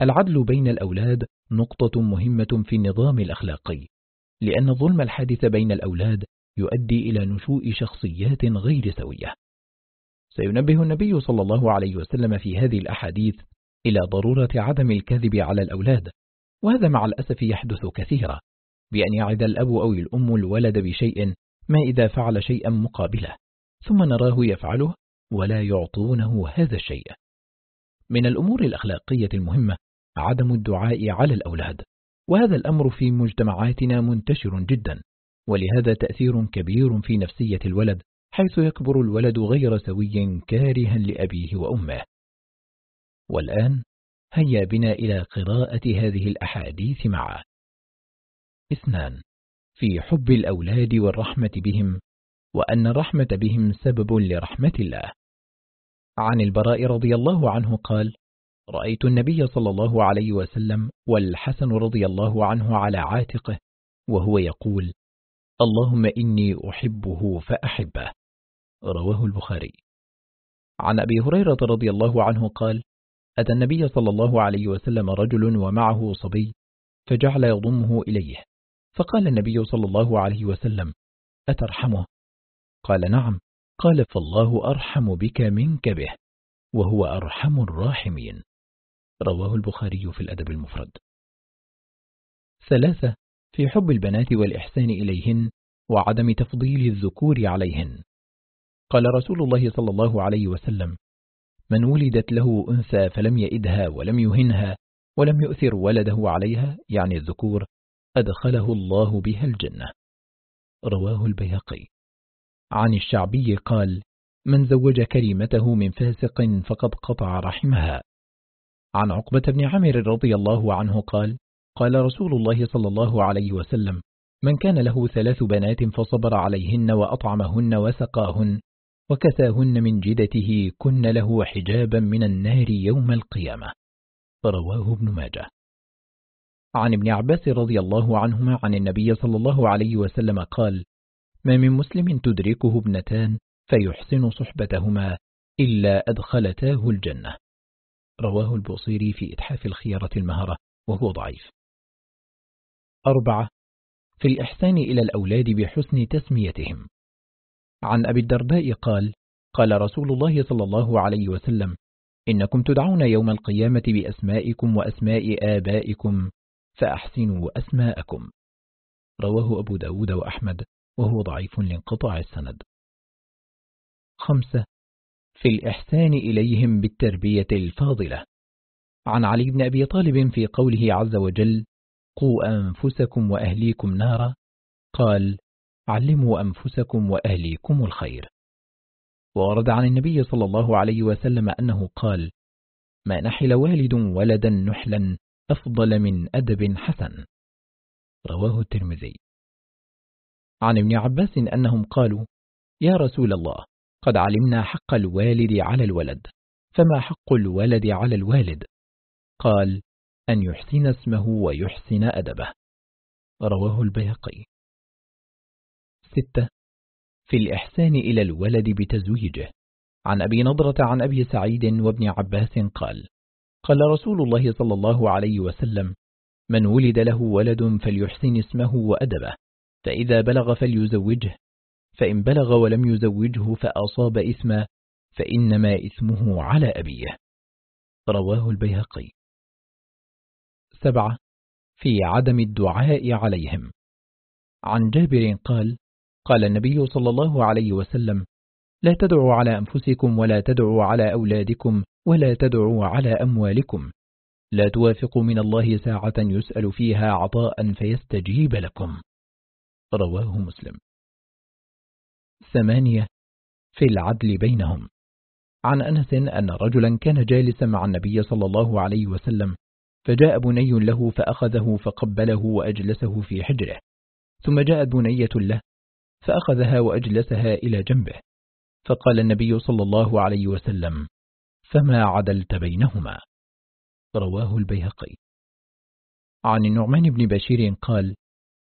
العدل بين الأولاد نقطة مهمة في النظام الأخلاقي لأن الظلم الحادث بين الأولاد يؤدي إلى نشوء شخصيات غير سوية. سينبه النبي صلى الله عليه وسلم في هذه الأحاديث إلى ضرورة عدم الكذب على الأولاد وهذا مع الأسف يحدث كثيرا. بأن يعد الأب أو الأم الولد بشيء ما إذا فعل شيئا مقابله ثم نراه يفعله ولا يعطونه هذا الشيء. من الأمور الأخلاقية المهمة عدم الدعاء على الأولاد وهذا الأمر في مجتمعاتنا منتشر جدا ولهذا تأثير كبير في نفسية الولد حيث يكبر الولد غير سوي كارها لأبيه وأمه. والآن هيا بنا إلى قراءة هذه الأحاديث معا. اثنان في حب الأولاد والرحمة بهم وأن الرحمة بهم سبب لرحمة الله. عن البراء رضي الله عنه قال رأيت النبي صلى الله عليه وسلم والحسن رضي الله عنه على عاتقه وهو يقول اللهم إني أحبه فأحبه. رواه البخاري. عن أبي هريرة رضي الله عنه قال أتى النبي صلى الله عليه وسلم رجل ومعه صبي فجعل يضمه إليه. فقال النبي صلى الله عليه وسلم أترحمه؟ قال نعم. قال فالله أرحم بك منك به وهو أرحم الراحمين. رواه البخاري في الأدب المفرد. ثلاثة في حب البنات والإحسان إليهن وعدم تفضيل الذكور عليهن. قال رسول الله صلى الله عليه وسلم من ولدت له أنثى فلم يئدها ولم يهنها ولم يؤثر ولده عليها يعني الذكور أدخله الله بها الجنة. رواه البيهقي. عن الشعبي قال من زوج كريمته من فاسق فقد قطع رحمها. عن عقبة بن عامر رضي الله عنه قال قال رسول الله صلى الله عليه وسلم من كان له ثلاث بنات فصبر عليهن وأطعمهن وسقاهن وكساهن من جدته كن له حجابا من النار يوم القيامة. رواه ابن ماجه. عن ابن عباس رضي الله عنهما عن النبي صلى الله عليه وسلم قال ما من مسلم تدركه ابنتان فيحسن صحبتهما إلا أدخلتاه الجنة. رواه البوصيري في إتحاف الخيارة المهرة وهو ضعيف. أربعة في الإحسان إلى الأولاد بحسن تسميتهم. عن أبي الدرداء قال قال رسول الله صلى الله عليه وسلم إنكم تدعون يوم القيامة بأسمائكم وأسماء آبائكم فأحسنوا أسماءكم. رواه أبو داود وأحمد وهو ضعيف لانقطاع السند. خمسة في الإحسان إليهم بالتربية الفاضلة. عن علي بن أبي طالب في قوله عز وجل قوا أنفسكم وأهليكم نارا قال علموا أنفسكم وأهليكم الخير ورد عن النبي صلى الله عليه وسلم أنه قال ما نحل والد ولدا نحلا أفضل من أدب حسن. رواه الترمذي. عن ابن عباس أنهم قالوا يا رسول الله قد علمنا حق الوالد على الولد فما حق الولد على الوالد؟ قال أن يحسن اسمه ويحسن أدبه. رواه البيقي ستة في الإحسان إلى الولد بتزويجه. عن أبي نضرة عن أبي سعيد وابن عباس قال قال رسول الله صلى الله عليه وسلم من ولد له ولد فليحسن اسمه وأدبه فإذا بلغ فليزوجه فإن بلغ ولم يزوجه فأصاب إثما فإنما إثمه على أبيه. رواه البيهقي. سبعة في عدم الدعاء عليهم. عن جابر قال قال النبي صلى الله عليه وسلم لا تدعوا على أنفسكم ولا تدعوا على أولادكم ولا تدعوا على أموالكم. لا توافقوا من الله ساعة يسأل فيها عطاء فيستجيب لكم. رواه مسلم. ثمانية في العدل بينهم. عن أنس أن رجلا كان جالسا مع النبي صلى الله عليه وسلم فجاء بني له فأخذه فقبله وأجلسه في حجره. ثم جاءت بنية له فأخذها وأجلسها إلى جنبه. فقال النبي صلى الله عليه وسلم فما عدلت بينهما. رواه البيهقي. عن النعمان بن بشير قال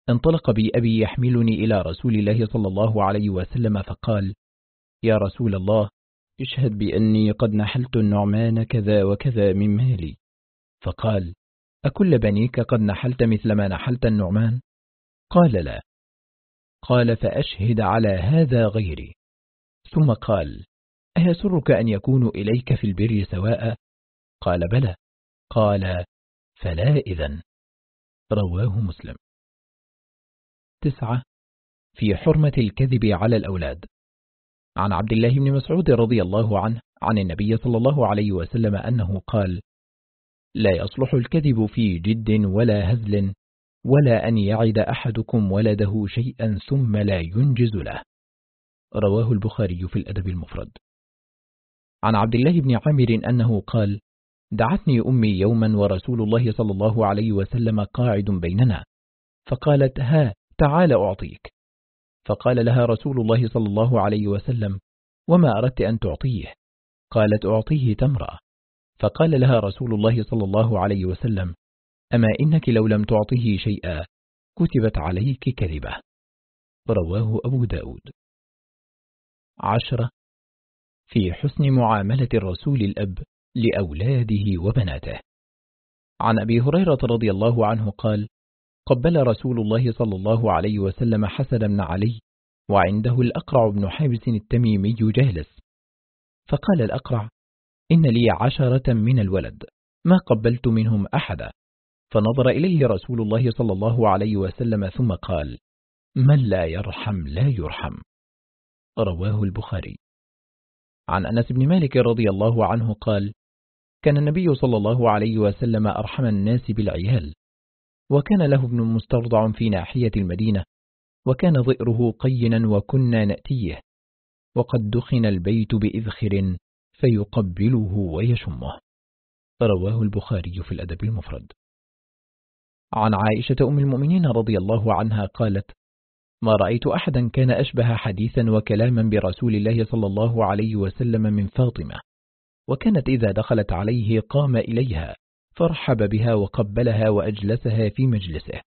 انطلق بي أبي يحملني إلى رسول الله صلى الله عليه وسلم فقال يا رسول الله اشهد بأني قد نحلت النعمان كذا وكذا من مالي. فقال أكل بنيك قد نحلت مثل ما نحلت النعمان؟ قال لا. قال فأشهد على هذا غيري. ثم قال أيسرك أن يكون إليك في البر سواء؟ قال بلى. قال فلا إذن. رواه مسلم. تسعة. في حرمة الكذب على الأولاد. عن عبد الله بن مسعود رضي الله عنه عن النبي صلى الله عليه وسلم أنه قال لا يصلح الكذب في جد ولا هزل ولا أن يعد أحدكم ولده شيئا ثم لا ينجز له. رواه البخاري في الأدب المفرد. عن عبد الله بن عامر أنه قال دعتني أمي يوما ورسول الله صلى الله عليه وسلم قاعد بيننا. فقالت ها تعال أعطيك. فقال لها رسول الله صلى الله عليه وسلم وما أردت أن تعطيه. قالت أعطيه تمرة. فقال لها رسول الله صلى الله عليه وسلم أما إنك لو لم تعطيه شيئا كتبت عليك كذبة. رواه أبو داود. عشرة في حسن معاملة الرسول الأب لأولاده وبناته. عن أبي هريرة رضي الله عنه قال قبل رسول الله صلى الله عليه وسلم حسن بن علي وعنده الأقرع بن حابس التميمي جالس فقال الأقرع إن لي عشرة من الولد ما قبلت منهم أحدا. فنظر إليه رسول الله صلى الله عليه وسلم ثم قال من لا يرحم لا يرحم. رواه البخاري. عن أنس بن مالك رضي الله عنه قال كان النبي صلى الله عليه وسلم أرحم الناس بالعيال وكان له ابن مسترضع في ناحية المدينة وكان ظئره قينا وكنا نأتيه وقد دخن البيت بإذخر فيقبله ويشمه. رواه البخاري في الأدب المفرد. عن عائشة أم المؤمنين رضي الله عنها قالت ما رأيت أحدا كان أشبه حديثا وكلاما برسول الله صلى الله عليه وسلم من فاطمة وكانت إذا دخلت عليه قام إليها فرحب بها وقبلها وأجلسها في مجلسه.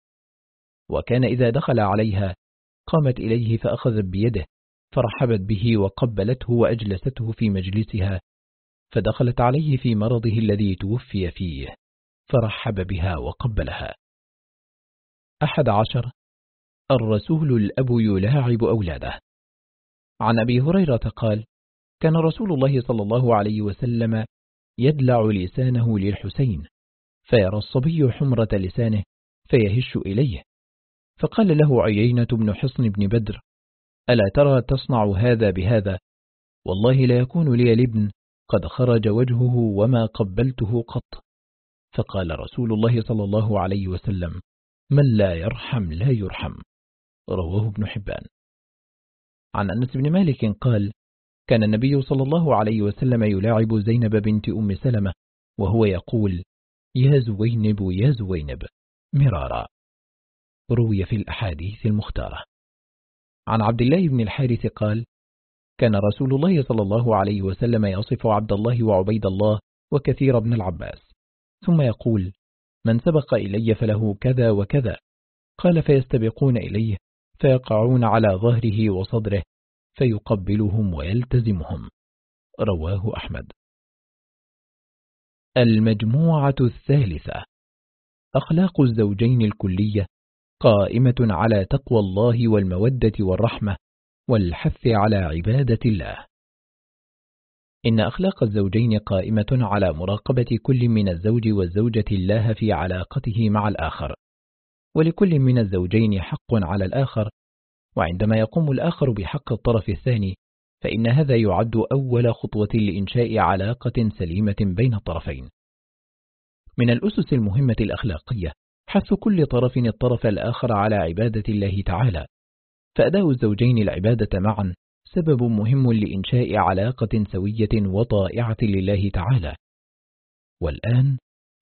وكان إذا دخل عليها قامت إليه فأخذت بيده فرحبت به وقبلته وأجلسته في مجلسها فدخلت عليه في مرضه الذي توفي فيه فرحب بها وقبلها. أحد عشر الرسول الأب يلاعب أولاده. عن أبي هريرة قال كان رسول الله صلى الله عليه وسلم يدلع لسانه للحسين فيرى الصبي حمرة لسانه فيهش إليه. فقال له عيينة بن حصن بن بدر ألا ترى تصنع هذا بهذا؟ والله لا يكون لي لابن قد خرج وجهه وما قبلته قط. فقال رسول الله صلى الله عليه وسلم من لا يرحم لا يرحم. رواه ابن حبان. عن أنس بن مالك قال كان النبي صلى الله عليه وسلم يلاعب زينب بنت أم سلمة وهو يقول يا زوينب يا زوينب مرارا. روي في الأحاديث المختارة. عن عبد الله بن الحارث قال كان رسول الله صلى الله عليه وسلم يصف عبد الله وعبيد الله وكثير بن العباس ثم يقول من سبق إلي فله كذا وكذا. قال فيستبقون إليه فيقعون على ظهره وصدره فيقبلهم ويلتزمهم. رواه أحمد. المجموعة الثالثة. أخلاق الزوجين الكلية قائمة على تقوى الله والمودة والرحمة والحث على عبادة الله. إن أخلاق الزوجين قائمة على مراقبة كل من الزوج والزوجة الله في علاقته مع الآخر. ولكل من الزوجين حق على الآخر وعندما يقوم الآخر بحق الطرف الثاني فإن هذا يعد أول خطوة لإنشاء علاقة سليمة بين الطرفين. من الأسس المهمة الأخلاقية حث كل طرف الطرف الآخر على عبادة الله تعالى فأداء الزوجين العبادة معا سبب مهم لإنشاء علاقة سوية وطائعة لله تعالى. والآن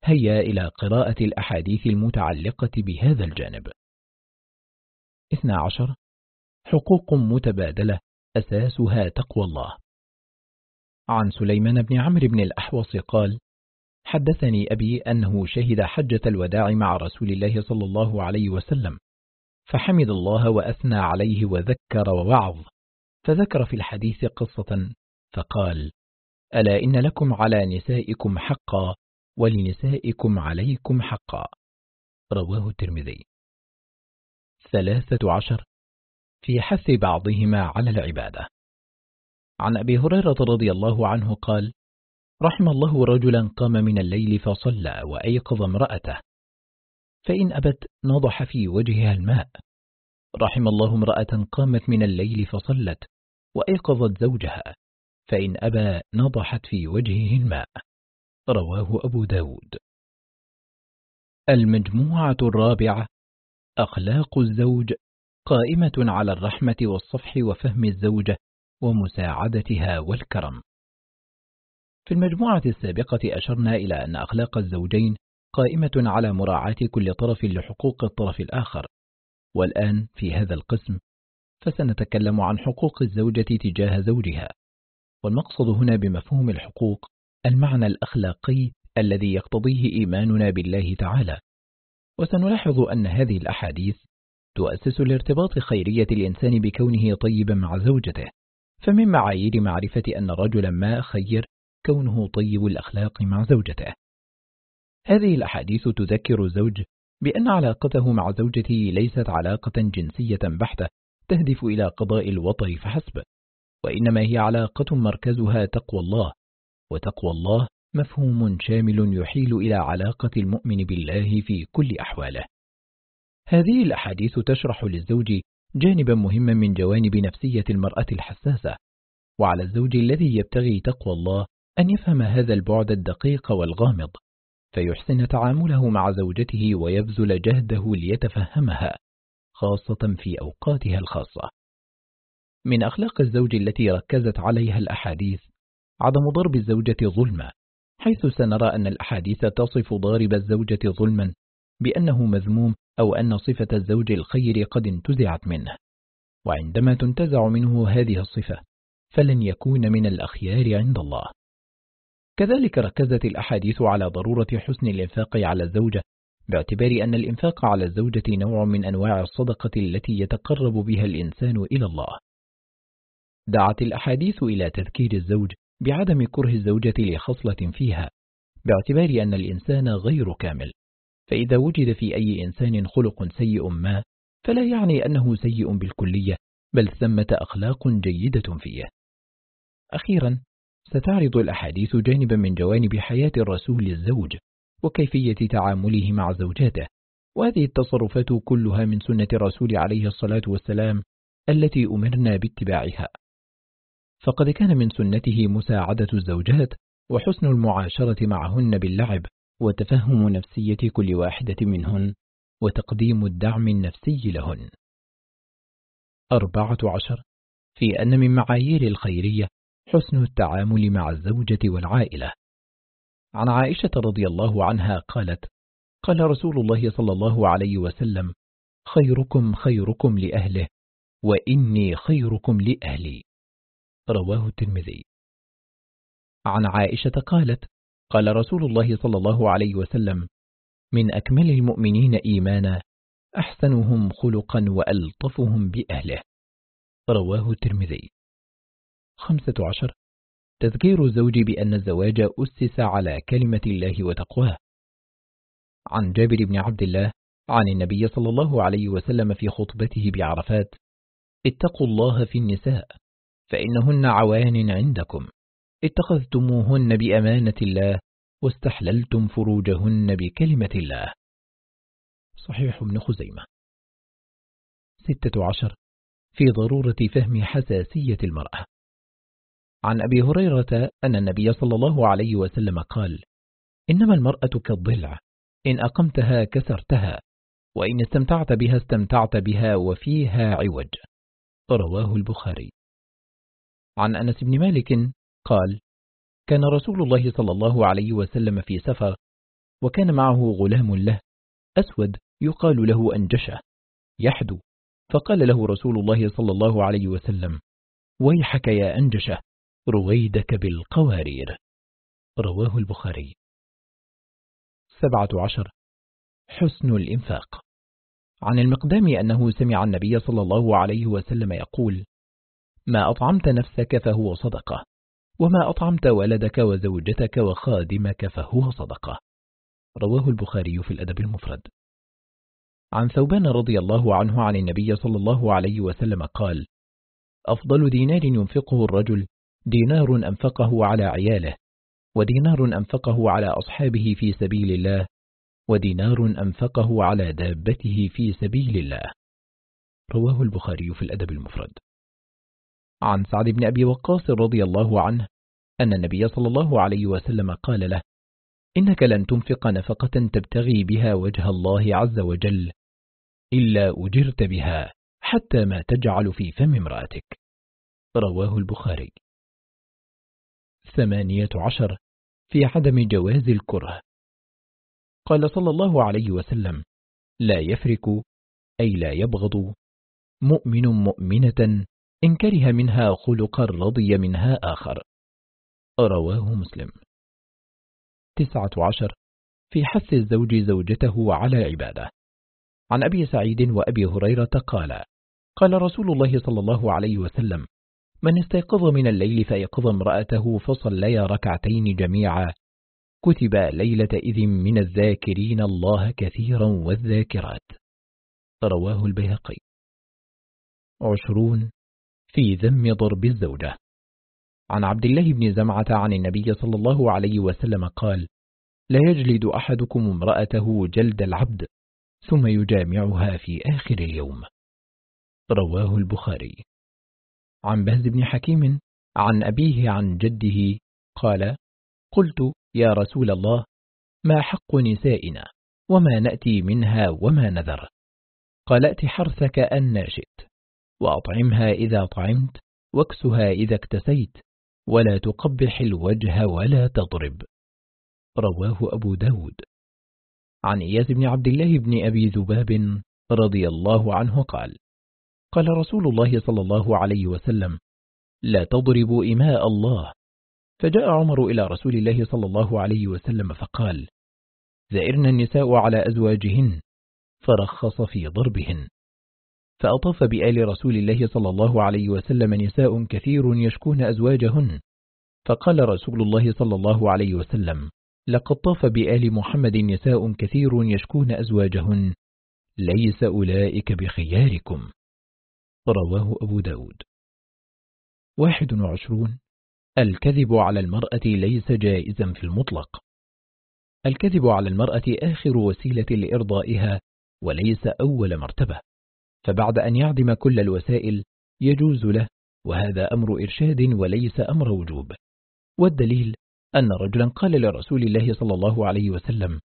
هيا إلى قراءة الأحاديث المتعلقة بهذا الجانب. 12 حقوق متبادلة أساسها تقوى الله. عن سليمان بن عمرو بن الأحوص قال حدثني أبي أنه شهد حجة الوداع مع رسول الله صلى الله عليه وسلم فحمد الله وأثنى عليه وذكر ووعظ فذكر في الحديث قصة فقال ألا إن لكم على نسائكم حقا ولنسائكم عليكم حقا. رواه الترمذي. ثلاثة عشر. في حث بعضهما على العبادة. عن أبي هريرة رضي الله عنه قال رحم الله رجلا قام من الليل فصلى وأيقظ امرأته. فإن أبت نضح في وجهها الماء. رحم الله امرأة قامت من الليل فصلت وأيقظت زوجها. فإن أبى نضحت في وجهه الماء. رواه أبو داود. المجموعة الرابعة أخلاق الزوج قائمة على الرحمة والصفح وفهم الزوجة ومساعدتها والكرم. في المجموعة السابقة أشرنا إلى أن أخلاق الزوجين قائمة على مراعاة كل طرف لحقوق الطرف الآخر، والآن في هذا القسم فسنتكلم عن حقوق الزوجة تجاه زوجها، والمقصد هنا بمفهوم الحقوق المعنى الأخلاقي الذي يقتضيه إيماننا بالله تعالى، وسنلاحظ أن هذه الأحاديث تؤسس لارتباط خيرية الإنسان بكونه طيبا مع زوجته فمن معايير معرفة أن رجلا ما خير كونه طيب الأخلاق مع زوجته. هذه الأحاديث تذكر الزوج بأن علاقته مع زوجته ليست علاقة جنسية بحتة تهدف إلى قضاء الوطر فحسب وإنما هي علاقة مركزها تقوى الله وتقوى الله مفهوم شامل يحيل إلى علاقة المؤمن بالله في كل أحواله. هذه الأحاديث تشرح للزوج جانبا مهما من جوانب نفسية المرأة الحساسة وعلى الزوج الذي يبتغي تقوى الله أن يفهم هذا البعد الدقيق والغامض فيحسن تعامله مع زوجته ويبذل جهده ليتفهمها خاصة في أوقاتها الخاصة. من أخلاق الزوج التي ركزت عليها الأحاديث عدم ضرب الزوجة ظلما حيث سنرى أن الأحاديث تصف ضارب الزوجة ظلما بأنه مذموم أو أن صفة الزوج الخير قد انتزعت منه. وعندما تنتزع منه هذه الصفة فلن يكون من الأخيار عند الله. كذلك ركزت الأحاديث على ضرورة حسن الإنفاق على الزوجة باعتبار أن الإنفاق على الزوجة نوع من أنواع الصدقة التي يتقرب بها الإنسان إلى الله. دعت الأحاديث إلى تذكير الزوج بعدم كره الزوجة لخصلة فيها باعتبار أن الإنسان غير كامل. فإذا وجد في أي إنسان خلق سيء ما فلا يعني أنه سيء بالكلية بل ثمة أخلاق جيدة فيه. أخيرا ستعرض الأحاديث جانبا من جوانب حياة الرسول الزوج وكيفية تعامله مع زوجاته. وهذه التصرفات كلها من سنة الرسول عليه الصلاة والسلام التي أمرنا باتباعها. فقد كان من سنته مساعدة الزوجات وحسن المعاشرة معهن باللعب وتفهم نفسية كل واحدة منهن وتقديم الدعم النفسي لهن. أربعة عشر. في أن من معايير الخيرية حسن التعامل مع الزوجة والعائلة. عن عائشة رضي الله عنها قالت قال رسول الله صلى الله عليه وسلم خيركم خيركم لأهله وإني خيركم لأهلي. رواه الترمذي. عن عائشة قالت قال رسول الله صلى الله عليه وسلم من أكمل المؤمنين إيمانا أحسنهم خلقا وألطفهم بأهله. رواه الترمذي. خمسة عشر. تذكير الزوج بأن الزواج أسس على كلمة الله وتقواه. عن جابر بن عبد الله عن النبي صلى الله عليه وسلم في خطبته بعرفات اتقوا الله في النساء. فإنهن عوان عندكم. اتخذتموهن بأمانة الله واستحللتم فروجهن بكلمة الله. صحيح ابن خزيمة. ستة عشر. في ضرورة فهم حساسية المرأة. عن أبي هريرة أن النبي صلى الله عليه وسلم قال إنما المرأة كالضلع. إن أقمتها كسرتها وإن استمتعت بها استمتعت بها وفيها عوج. رواه البخاري. عن أنس بن مالك قال كان رسول الله صلى الله عليه وسلم في سفر وكان معه غلام له أسود يقال له أنجشة يحدو فقال له رسول الله صلى الله عليه وسلم ويحك يا أنجشة رويدك بالقوارير. رواه البخاري. سبعة عشر. حسن الإنفاق. عن المقدام أنه سمع النبي صلى الله عليه وسلم يقول ما أطعمت نفسك فهو صدقة وما أطعمت ولدك وزوجتك وخادمك فهو صدقة. رواه البخاري في الأدب المفرد. عن ثوبان رضي الله عنه عن النبي صلى الله عليه وسلم قال أفضل دينار ينفقه الرجل دينار أنفقه على عياله ودينار أنفقه على أصحابه في سبيل الله ودينار أنفقه على دابته في سبيل الله. رواه البخاري في الأدب المفرد. عن سعد بن أبي وقاص رضي الله عنه أن النبي صلى الله عليه وسلم قال له إنك لن تنفق نفقة تبتغي بها وجه الله عز وجل إلا أجرت بها حتى ما تجعل في فم امرأتك. رواه البخاري. ثمانية عشر في عدم جواز الكره. قال صلى الله عليه وسلم لا يفرك أي لا يبغض مؤمن مؤمنة إن كره منها خلقا رضي منها آخر. رواه مسلم. تسعة عشر. في حث الزوج زوجته على عبادة. عن أبي سعيد وأبي هريرة قال قال رسول الله صلى الله عليه وسلم من استيقظ من الليل فيقظ امرأته فصليا ركعتين جميعا. كتب ليلة إذ من الذاكرين الله كثيرا والذاكرات. رواه البيهقي. عشرون. في ذم ضرب الزوجة. عن عبد الله بن زمعة عن النبي صلى الله عليه وسلم قال لا يجلد أحدكم امرأته جلد العبد ثم يجامعها في آخر اليوم. رواه البخاري. عن بهز بن حكيم عن أبيه عن جده قال قلت يا رسول الله ما حق نسائنا؟ وما نأتي منها وما نذر؟ قال ائت حرثك أن شئت. وأطعمها إذا طعمت واكسها إذا اكتسيت ولا تقبح الوجه ولا تضرب. رواه أبو داود. عن إياس بن عبد الله بن أبي ذباب رضي الله عنه قال قال رسول الله صلى الله عليه وسلم لا تضربوا إماء الله. فجاء عمر إلى رسول الله صلى الله عليه وسلم فقال زائرنا النساء على أزواجهن. فرخص في ضربهن. فأطاف بآل رسول الله صلى الله عليه وسلم نساء كثير يشكون أزواجهن. فقال رسول الله صلى الله عليه وسلم لقد طاف بآل محمد نساء كثير يشكون أزواجهن. ليس أولئك بخياركم. رواه أبو داود. واحد وعشرون. الكذب على المرأة ليس جائزا في المطلق. الكذب على المرأة آخر وسيلة لإرضائها وليس أول مرتبة. فبعد أن يعدم كل الوسائل يجوز له وهذا أمر إرشاد وليس أمر وجوب. والدليل أن رجلا قال لرسول الله صلى الله عليه وسلم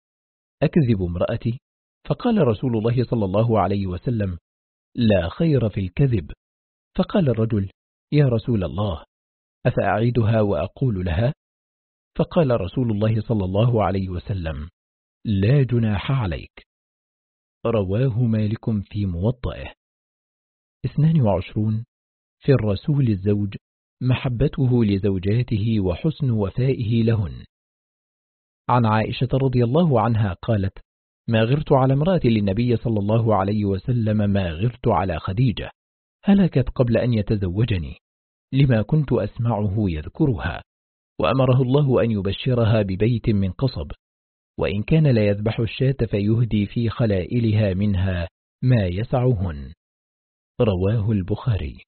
أكذب امرأتي؟ فقال رسول الله صلى الله عليه وسلم لا خير في الكذب. فقال الرجل يا رسول الله أفأعيدها وأقول لها؟ فقال رسول الله صلى الله عليه وسلم لا جناح عليك. رواه مالك في موطئه. 22 في الرسول الزوج محبته لزوجاته وحسن وفائه لهن. عن عائشة رضي الله عنها قالت ما غرت على امرأة للنبي صلى الله عليه وسلم ما غرت على خديجة. هلكت قبل أن يتزوجني. لما كنت أسمعه يذكرها. وأمره الله أن يبشرها ببيت من قصب. وإن كان لا يذبح الشاة فيهدي في خلائلها منها ما يسعهن. رواه البخاري.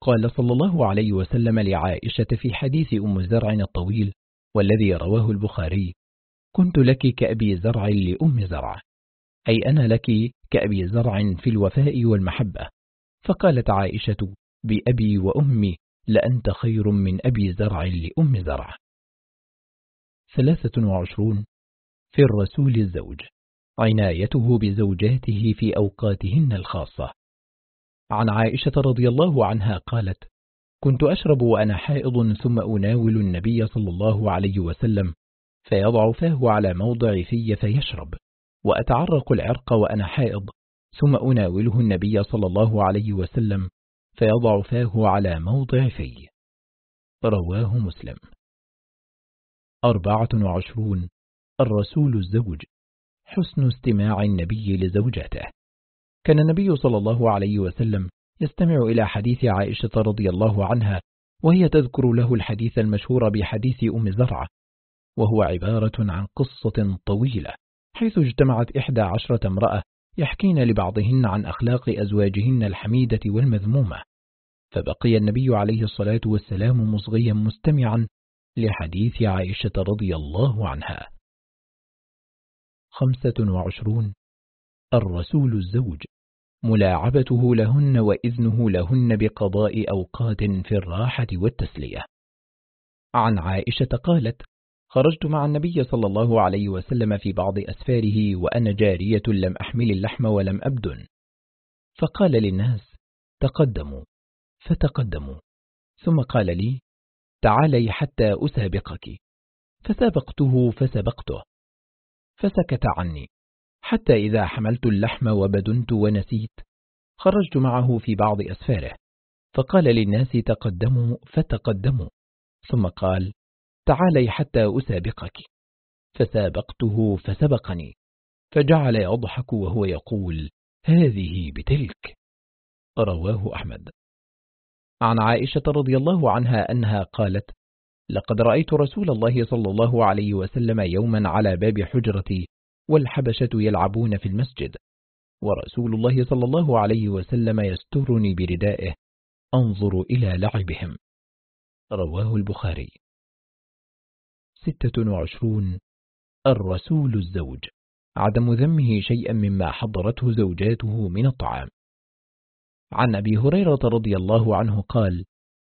قال صلى الله عليه وسلم لعائشة في حديث أم زرع الطويل والذي رواه البخاري كنت لك كأبي زرع لأم زرع أي أنا لك كأبي زرع في الوفاء والمحبة. فقالت عائشة بأبي وأمي لأنت خير من أبي زرع لأم زرع. ثلاثة وعشرون في الرسول الزوج عنايته بزوجاته في أوقاتهن الخاصة. عن عائشة رضي الله عنها قالت كنت أشرب وأنا حائض ثم أناول النبي صلى الله عليه وسلم فيضع فاه على موضع في فيشرب وأتعرق العرق وأنا حائض ثم أناوله النبي صلى الله عليه وسلم فيضع فاه على موضع في رواه مسلم. أربعة وعشرون الرسول الزوج حسن استماع النبي لزوجاته كان النبي صلى الله عليه وسلم يستمع إلى حديث عائشة رضي الله عنها وهي تذكر له الحديث المشهور بحديث أم زرعة وهو عبارة عن قصة طويلة حيث اجتمعت إحدى عشرة امرأة يحكين لبعضهن عن أخلاق أزواجهن الحميدة والمذمومة. فبقي النبي عليه الصلاة والسلام مصغيا مستمعا لحديث عائشة رضي الله عنها. خمسة وعشرون. الرسول الزوج. ملاعبته لهن وإذنه لهن بقضاء أوقات في الراحة والتسلية. عن عائشة قالت خرجت مع النبي صلى الله عليه وسلم في بعض أسفاره وأنا جارية لم أحمل اللحم ولم أبدن. فقال للناس تقدموا. فتقدموا. ثم قال لي تعالي حتى أسابقك. فسابقته فسبقته. فسكت عني. حتى إذا حملت اللحم وبدنت ونسيت خرجت معه في بعض أسفاره. فقال للناس تقدموا فتقدموا. ثم قال تعالي حتى أسابقك. فسابقته فسبقني. فجعل يضحك وهو يقول هذه بتلك. رواه أحمد. عن عائشة رضي الله عنها أنها قالت لقد رأيت رسول الله صلى الله عليه وسلم يوما على باب حجرتي والحبشة يلعبون في المسجد ورسول الله صلى الله عليه وسلم يسترني بردائه أنظر إلى لعبهم. رواه البخاري. ستة وعشرون. الرسول الزوج. عدم ذمه شيئا مما حضرته زوجاته من الطعام. عن أبي هريرة رضي الله عنه قال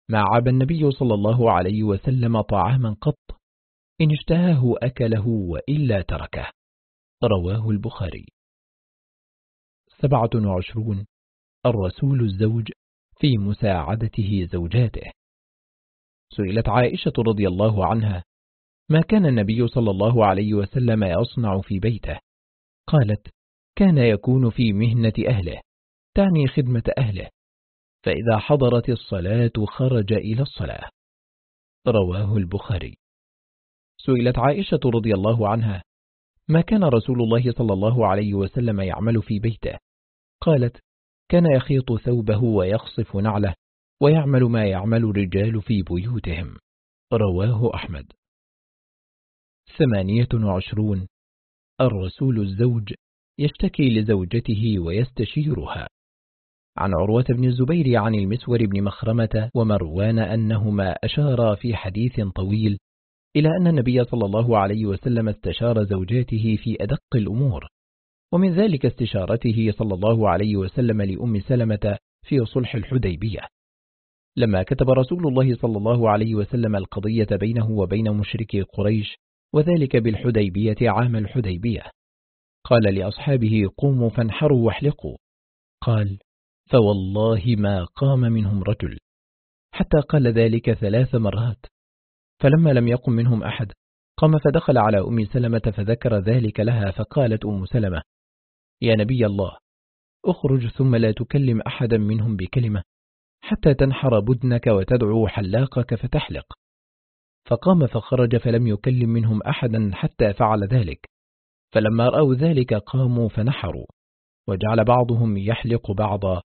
ما عاب النبي صلى الله عليه وسلم طعاما قط إن اشتهاه أكله وإلا تركه. رواه البخاري. سبعة وعشرون. الرسول الزوج في مساعدته زوجاته. سئلت عائشة رضي الله عنها ما كان النبي صلى الله عليه وسلم يصنع في بيته؟ قالت كان يكون في مهنة أهله تعني خدمة أهله. فإذا حضرت الصلاة خرج إلى الصلاة. رواه البخاري. سئلت عائشة رضي الله عنها ما كان رسول الله صلى الله عليه وسلم يعمل في بيته؟ قالت كان يخيط ثوبه ويخصف نعله ويعمل ما يعمل الرجال في بيوتهم. رواه أحمد. ثمانية وعشرون. الرسول الزوج يشتكي لزوجته ويستشيرها. عن عروة بن الزبير عن المسور بن مخرمة ومروان أنهما أشارا في حديث طويل إلى أن النبي صلى الله عليه وسلم استشار زوجاته في أدق الأمور ومن ذلك استشارته صلى الله عليه وسلم لأم سلمة في صلح الحديبية. لما كتب رسول الله صلى الله عليه وسلم القضية بينه وبين مشركي قريش وذلك بالحديبية عام الحديبية. قال لأصحابه قوموا فانحروا واحلقوا. قال فوالله ما قام منهم رجل حتى قال ذلك ثلاث مرات. فلما لم يقم منهم أحد قام فدخل على أم سلمة فذكر ذلك لها فقالت أم سلمة يا نبي الله اخرج ثم لا تكلم أحدا منهم بكلمة حتى تنحر بدنك وتدعو حلاقك فتحلق. فقام فخرج فلم يكلم منهم أحدا حتى فعل ذلك. فلما رأوا ذلك قاموا فنحروا وجعل بعضهم يحلق بعضا.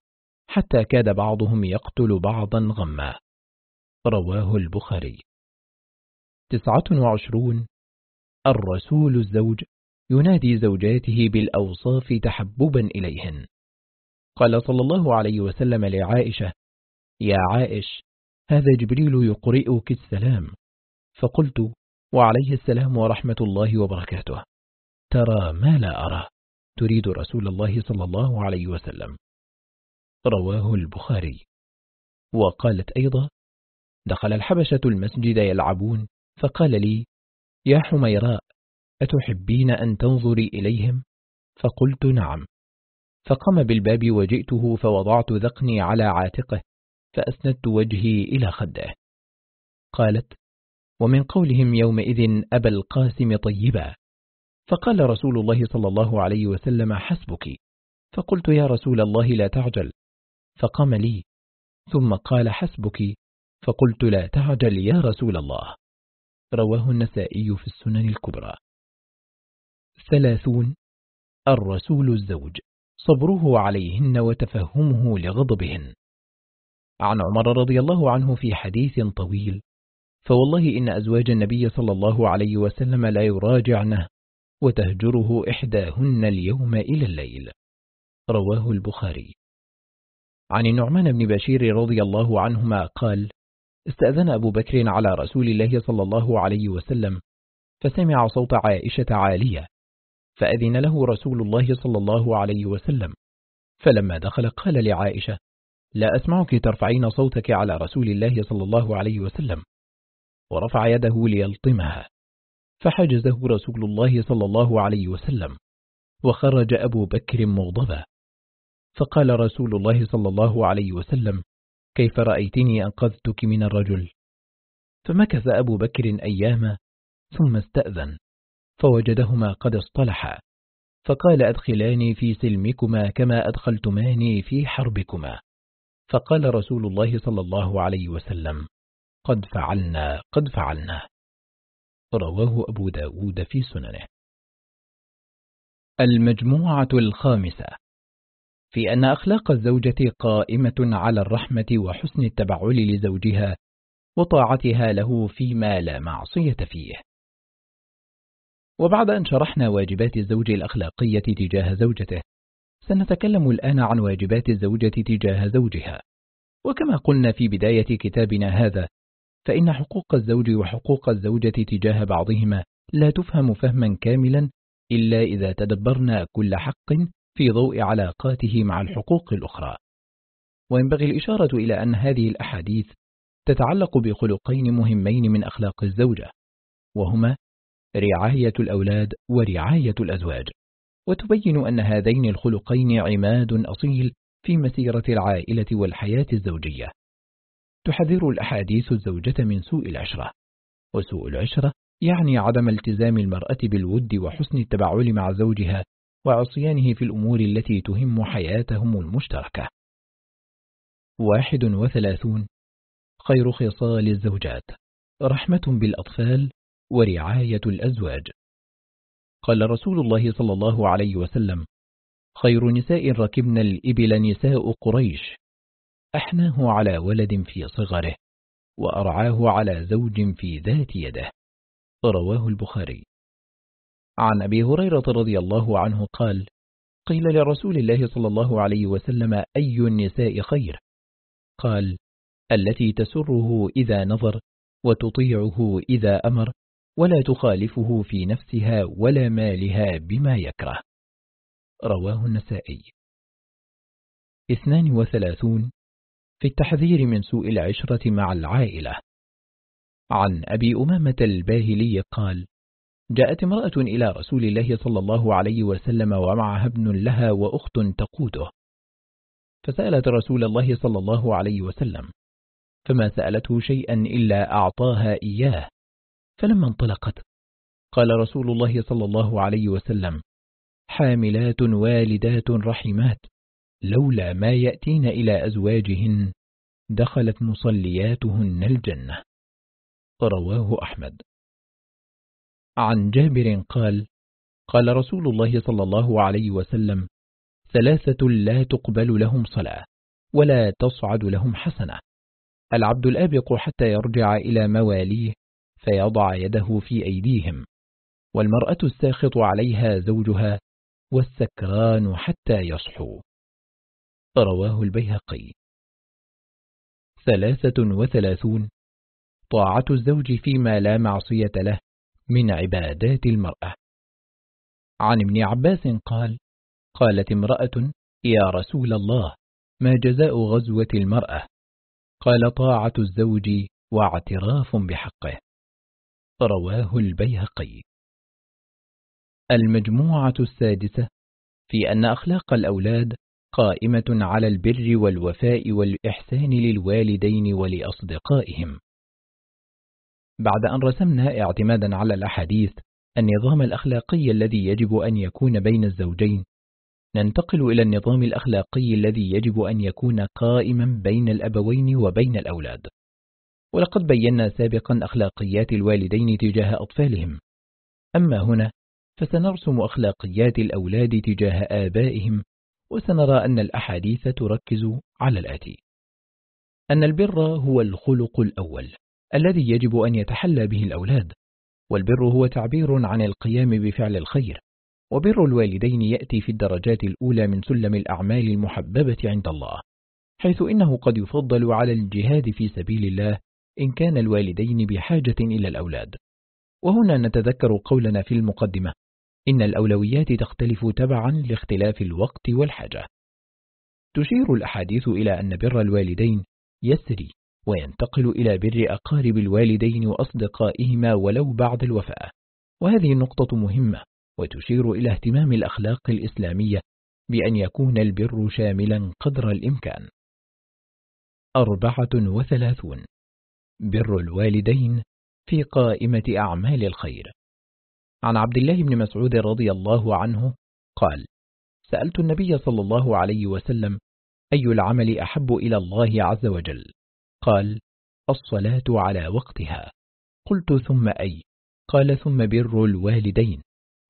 حتى كاد بعضهم يقتل بعضا غما. رواه البخاري. تسعة وعشرون. الرسول الزوج ينادي زوجاته بالأوصاف تحببا إليهن. قال صلى الله عليه وسلم لعائشة يا عائش هذا جبريل يقرئك السلام. فقلت وعليه السلام ورحمة الله وبركاته. ترى ما لا أرى. تريد رسول الله صلى الله عليه وسلم. رواه البخاري. وقالت أيضا دخل الحبشة المسجد يلعبون فقال لي يا حميراء أتحبين أن تنظري إليهم؟ فقلت نعم. فقام بالباب وجئته فوضعت ذقني على عاتقه فأسندت وجهي إلى خده. قالت ومن قولهم يومئذ أبا القاسم طيبا. فقال رسول الله صلى الله عليه وسلم حسبك. فقلت يا رسول الله لا تعجل. فقام لي. ثم قال حسبك. فقلت لا تعجل يا رسول الله. رواه النسائي في السنن الكبرى. ثلاثون. الرسول الزوج. صبره عليهن وتفهمه لغضبهن. عن عمر رضي الله عنه في حديث طويل. فوالله إن أزواج النبي صلى الله عليه وسلم لا يراجعنه وتهجره إحداهن اليوم إلى الليل. رواه البخاري. عن النعمان بن بشير رضي الله عنهما قال استأذن أبو بكر على رسول الله صلى الله عليه وسلم فسمع صوت عائشة عالية فأذن له رسول الله صلى الله عليه وسلم فلما دخل قال لعائشة لا أسمعك ترفعين صوتك على رسول الله صلى الله عليه وسلم ورفع يده ليلطمها فحجزه رسول الله صلى الله عليه وسلم وخرج أبو بكر مغضبا. فقال رسول الله صلى الله عليه وسلم كيف رأيتني أنقذتك من الرجل؟ فمكث أبو بكر أياما ثم استأذن فوجدهما قد اصطلحا فقال أدخلاني في سلمكما كما أدخلتماني في حربكما. فقال رسول الله صلى الله عليه وسلم قد فعلنا قد فعلنا. رواه أبو داود في سننه. المجموعة الخامسة في أن أخلاق الزوجة قائمة على الرحمة وحسن التبعل لزوجها وطاعتها له فيما لا معصية فيه. وبعد أن شرحنا واجبات الزوج الأخلاقية تجاه زوجته سنتكلم الآن عن واجبات الزوجة تجاه زوجها. وكما قلنا في بداية كتابنا هذا فإن حقوق الزوج وحقوق الزوجة تجاه بعضهما لا تفهم فهما كاملا إلا إذا تدبرنا كل حق في ضوء علاقاته مع الحقوق الأخرى. وينبغي الإشارة إلى أن هذه الأحاديث تتعلق بخلقين مهمين من أخلاق الزوجة وهما رعاية الأولاد ورعاية الأزواج. وتبين أن هذين الخلقين عماد أصيل في مسيرة العائلة والحياة الزوجية. تحذر الأحاديث الزوجة من سوء العشرة. وسوء العشرة يعني عدم التزام المرأة بالود وحسن التبعل مع زوجها وعصيانه في الأمور التي تهم حياتهم المشتركة. واحد وثلاثون. خير خصال الزوجات. رحمة بالأطفال ورعاية الأزواج. قال رسول الله صلى الله عليه وسلم خير نساء ركبن الإبل نساء قريش. أحناه على ولد في صغره وأرعاه على زوج في ذات يده. رواه البخاري. عن أبي هريرة رضي الله عنه قال قيل لرسول الله صلى الله عليه وسلم أي النساء خير؟ قال التي تسره إذا نظر وتطيعه إذا أمر ولا تخالفه في نفسها ولا مالها بما يكره. رواه النسائي. اثنان وثلاثون في التحذير من سوء العشرة مع العائلة. عن أبي أمامة الباهلي قال جاءت امرأة إلى رسول الله صلى الله عليه وسلم ومعها ابن لها وأخت تقوده فسألت رسول الله صلى الله عليه وسلم فما سألته شيئا إلا أعطاها إياه فلما انطلقت قال رسول الله صلى الله عليه وسلم حاملات والدات رحمات لولا ما يأتين إلى أزواجهن دخلت مصلياتهن الجنة. رواه أحمد. عن جابر قال قال رسول الله صلى الله عليه وسلم ثلاثة لا تقبل لهم صلاة ولا تصعد لهم حسنة. العبد الآبق حتى يرجع إلى مواليه فيضع يده في أيديهم والمرأة الساخط عليها زوجها والسكران حتى يصحو. رواه البيهقي. ثلاثة وثلاثون طاعة الزوج فيما لا معصية له من عبادات المرأة. عن ابن عباس قال قالت امرأة يا رسول الله ما جزاء غزوة المرأة؟ قال طاعة الزوج واعتراف بحقه. رواه البيهقي. المجموعة السادسة في أن أخلاق الأولاد قائمة على البر والوفاء والإحسان للوالدين ولأصدقائهم. بعد أن رسمنا اعتمادا على الأحاديث النظام الأخلاقي الذي يجب أن يكون بين الزوجين. ننتقل إلى النظام الأخلاقي الذي يجب أن يكون قائما بين الأبوين وبين الأولاد. ولقد بينا سابقا أخلاقيات الوالدين تجاه أطفالهم. أما هنا فسنرسم أخلاقيات الأولاد تجاه آبائهم وسنرى أن الأحاديث تركز على الآتي. أن البر هو الخلق الأول. الذي يجب أن يتحلى به الأولاد. والبر هو تعبير عن القيام بفعل الخير. وبر الوالدين يأتي في الدرجات الأولى من سلم الأعمال المحببة عند الله حيث إنه قد يفضل على الجهاد في سبيل الله إن كان الوالدين بحاجة إلى الأولاد. وهنا نتذكر قولنا في المقدمة إن الأولويات تختلف تبعا لاختلاف الوقت والحاجة. تشير الأحاديث إلى أن بر الوالدين يسري وينتقل إلى بر أقارب الوالدين وأصدقائهما ولو بعد الوفاة. وهذه النقطة مهمة وتشير إلى اهتمام الأخلاق الإسلامية بأن يكون البر شاملا قدر الإمكان. أربعة وثلاثون. بر الوالدين في قائمة أعمال الخير. عن عبد الله بن مسعود رضي الله عنه قال سألت النبي صلى الله عليه وسلم أي العمل أحب إلى الله عز وجل؟ قال الصلاة على وقتها. قلت ثم أي؟ قال ثم بر الوالدين.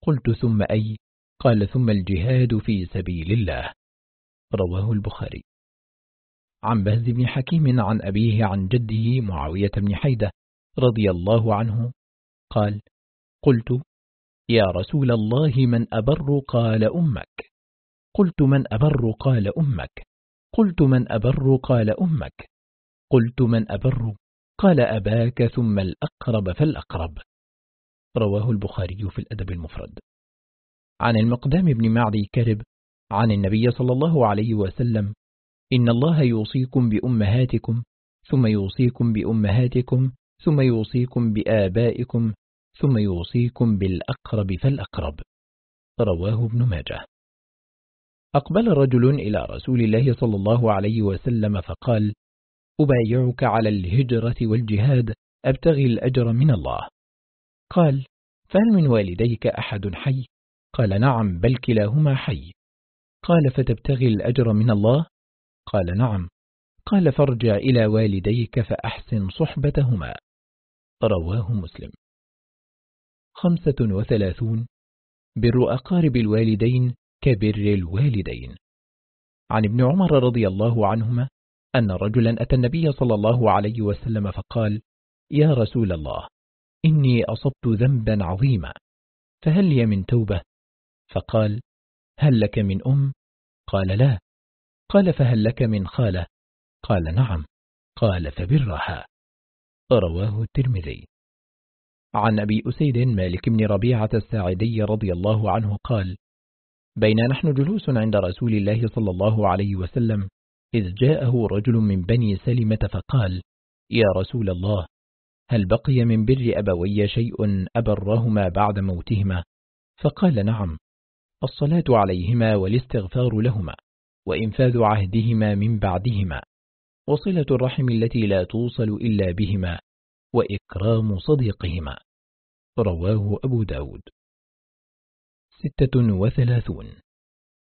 قلت ثم أي؟ قال ثم الجهاد في سبيل الله. رواه البخاري. عن بهز بن حكيم عن أبيه عن جده معاوية بن حيدة رضي الله عنه قال قلت يا رسول الله من أبر قال أمك. قلت من أبر قال أمك. قلت من أبر قال أمك. قلت من أبر؟ قال أباك ثم الأقرب فالأقرب. رواه البخاري في الأدب المفرد. عن المقدام بن معدي كرب عن النبي صلى الله عليه وسلم إن الله يوصيكم بأمهاتكم ثم يوصيكم بأمهاتكم ثم يوصيكم بآبائكم ثم يوصيكم بالأقرب فالأقرب. رواه ابن ماجه. أقبل رجل إلى رسول الله صلى الله عليه وسلم فقال أبايعك على الهجرة والجهاد أبتغي الأجر من الله. قال فهل من والديك أحد حي؟ قال نعم بل كلاهما حي. قال فتبتغي الأجر من الله؟ قال نعم. قال فارجع إلى والديك فأحسن صحبتهما. رواه مسلم. خمسة وثلاثون. بر أقارب الوالدين كبر الوالدين. عن ابن عمر رضي الله عنهما أن رجلا أتى النبي صلى الله عليه وسلم فقال يا رسول الله إني أصبت ذنبا عظيما فهل لي من توبة؟ فقال هل لك من أم؟ قال لا. قال فهل لك من خالة؟ قال نعم. قال فبرها. رواه الترمذي. عن أبي أسيد مالك بن ربيعة الساعدي رضي الله عنه قال بين نحن جلوس عند رسول الله صلى الله عليه وسلم إذ جاءه رجل من بني سلمة فقال يا رسول الله هل بقي من بر أبوي شيء أبرهما بعد موتهما؟ فقال نعم الصلاة عليهما والاستغفار لهما وإنفاذ عهدهما من بعدهما وصلة الرحم التي لا توصل إلا بهما وإكرام صديقهما. رواه أبو داود. ستة وثلاثون.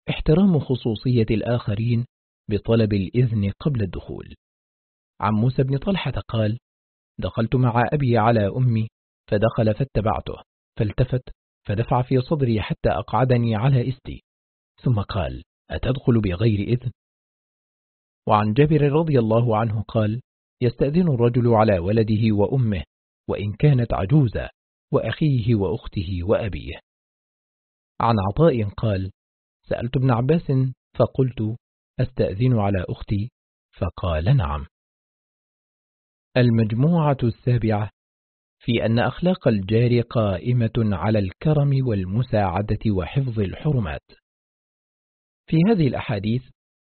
احترام خصوصية الآخرين بطلب الإذن قبل الدخول. عن موسى بن طلحة قال دخلت مع أبي على أمي فدخل فاتبعته فالتفت فدفع في صدري حتى أقعدني على إستي. ثم قال أتدخل بغير إذن؟ وعن جابر رضي الله عنه قال يستأذن الرجل على ولده وأمه وإن كانت عجوزة وأخيه وأخته وأبيه. عن عطاء قال سألت ابن عباس فقلت أستأذن على أختي؟ فقال نعم. المجموعة السابعة في أن أخلاق الجار قائمة على الكرم والمساعدة وحفظ الحرمات. في هذه الأحاديث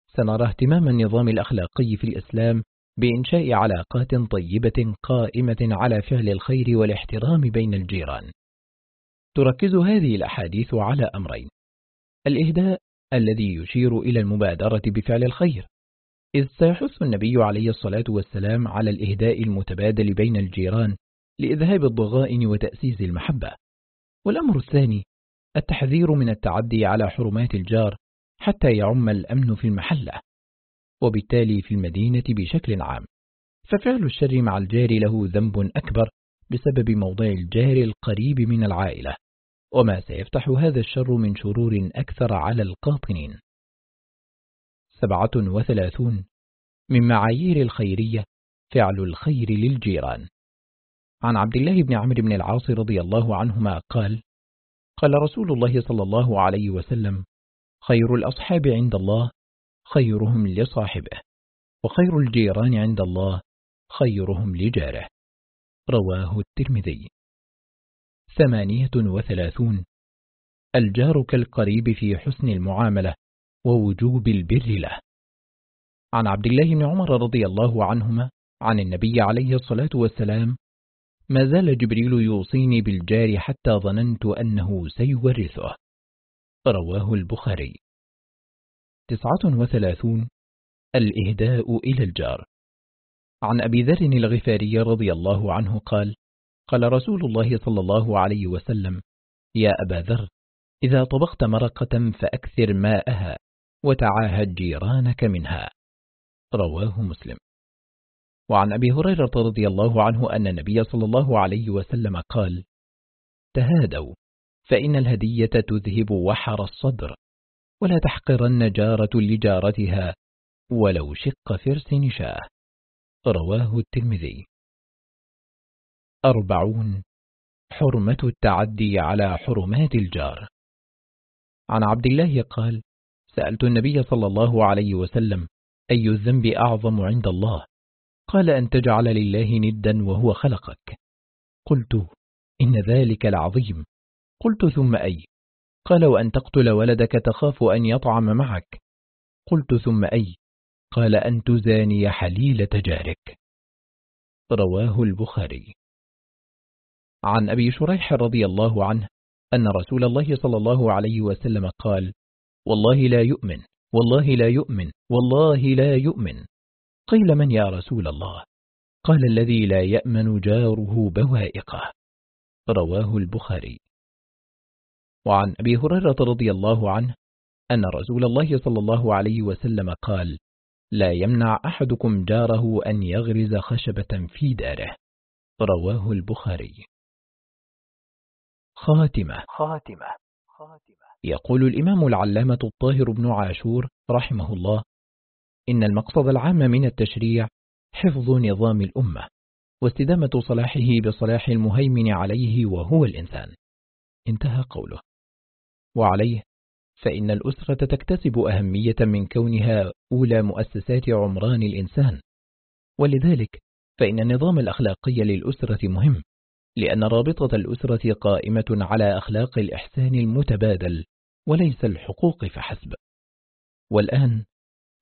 سنرى اهتمام النظام الأخلاقي في الإسلام بإنشاء علاقات طيبة قائمة على فعل الخير والاحترام بين الجيران. تركز هذه الأحاديث على أمرين الإهداء الذي يشير إلى المبادرة بفعل الخير. إذ سيحث النبي عليه الصلاة والسلام على الإهداء المتبادل بين الجيران لإذهاب الضغائن وتأسيس المحبة. والأمر الثاني التحذير من التعدي على حرمات الجار حتى يعم الأمن في المحلة وبالتالي في المدينة بشكل عام. ففعل الشر مع الجار له ذنب أكبر بسبب موضع الجار القريب من العائلة. وما سيفتح هذا الشر من شرور أكثر على القاطنين. سبعة وثلاثون. من معايير الخيرية فعل الخير للجيران. عن عبد الله بن عمرو بن العاص رضي الله عنهما قال قال رسول الله صلى الله عليه وسلم خير الأصحاب عند الله خيرهم لصاحبه وخير الجيران عند الله خيرهم لجاره. رواه الترمذي. ثمانية وثلاثون. الجار كالقريب في حسن المعاملة ووجوب البر له. عن عبد الله بن عمر رضي الله عنهما عن النبي عليه الصلاة والسلام ما زال جبريل يوصيني بالجار حتى ظننت أنه سيورثه. رواه البخاري. تسعة وثلاثون. الإهداء إلى الجار. عن أبي ذر الغفاري رضي الله عنه قال قال رسول الله صلى الله عليه وسلم يا أبا ذر إذا طبخت مرقة فأكثر ماءها وتعاهد جيرانك منها. رواه مسلم. وعن أبي هريرة رضي الله عنه أن النبي صلى الله عليه وسلم قال تهادوا فإن الهدية تذهب وحر الصدر ولا تحقرن جارة لجارتها ولو شق فرس نشاه. رواه الترمذي. أربعون. حرمة التعدي على حرمات الجار. عن عبد الله قال سألت النبي صلى الله عليه وسلم أي الذنب أعظم عند الله؟ قال أن تجعل لله ندا وهو خلقك. قلت إن ذلك العظيم قلت ثم أي؟ قال وأن تقتل ولدك تخاف أن يطعم معك. قلت ثم أي؟ قال أن تزاني حليلة جارك. رواه البخاري. عن أبي شريح رضي الله عنه أن رسول الله صلى الله عليه وسلم قال والله لا يؤمن والله لا يؤمن والله لا يؤمن. قيل من يا رسول الله؟ قال الذي لا يأمن جاره بوائقه. رواه البخاري. وعن أبي هريرة رضي الله عنه أن رسول الله صلى الله عليه وسلم قال لا يمنع أحدكم جاره أن يغرز خشبة في داره. رواه البخاري. خاتمة. خاتمة. يقول الإمام العلامة الطاهر بن عاشور رحمه الله إن المقصد العام من التشريع حفظ نظام الأمة واستدامة صلاحه بصلاح المهيمن عليه وهو الإنسان. انتهى قوله. وعليه فإن الأسرة تكتسب أهمية من كونها أولى مؤسسات عمران الإنسان. ولذلك فإن النظام الأخلاقي للأسرة مهم. لأن رابطة الأسرة قائمة على أخلاق الإحسان المتبادل وليس الحقوق فحسب. والآن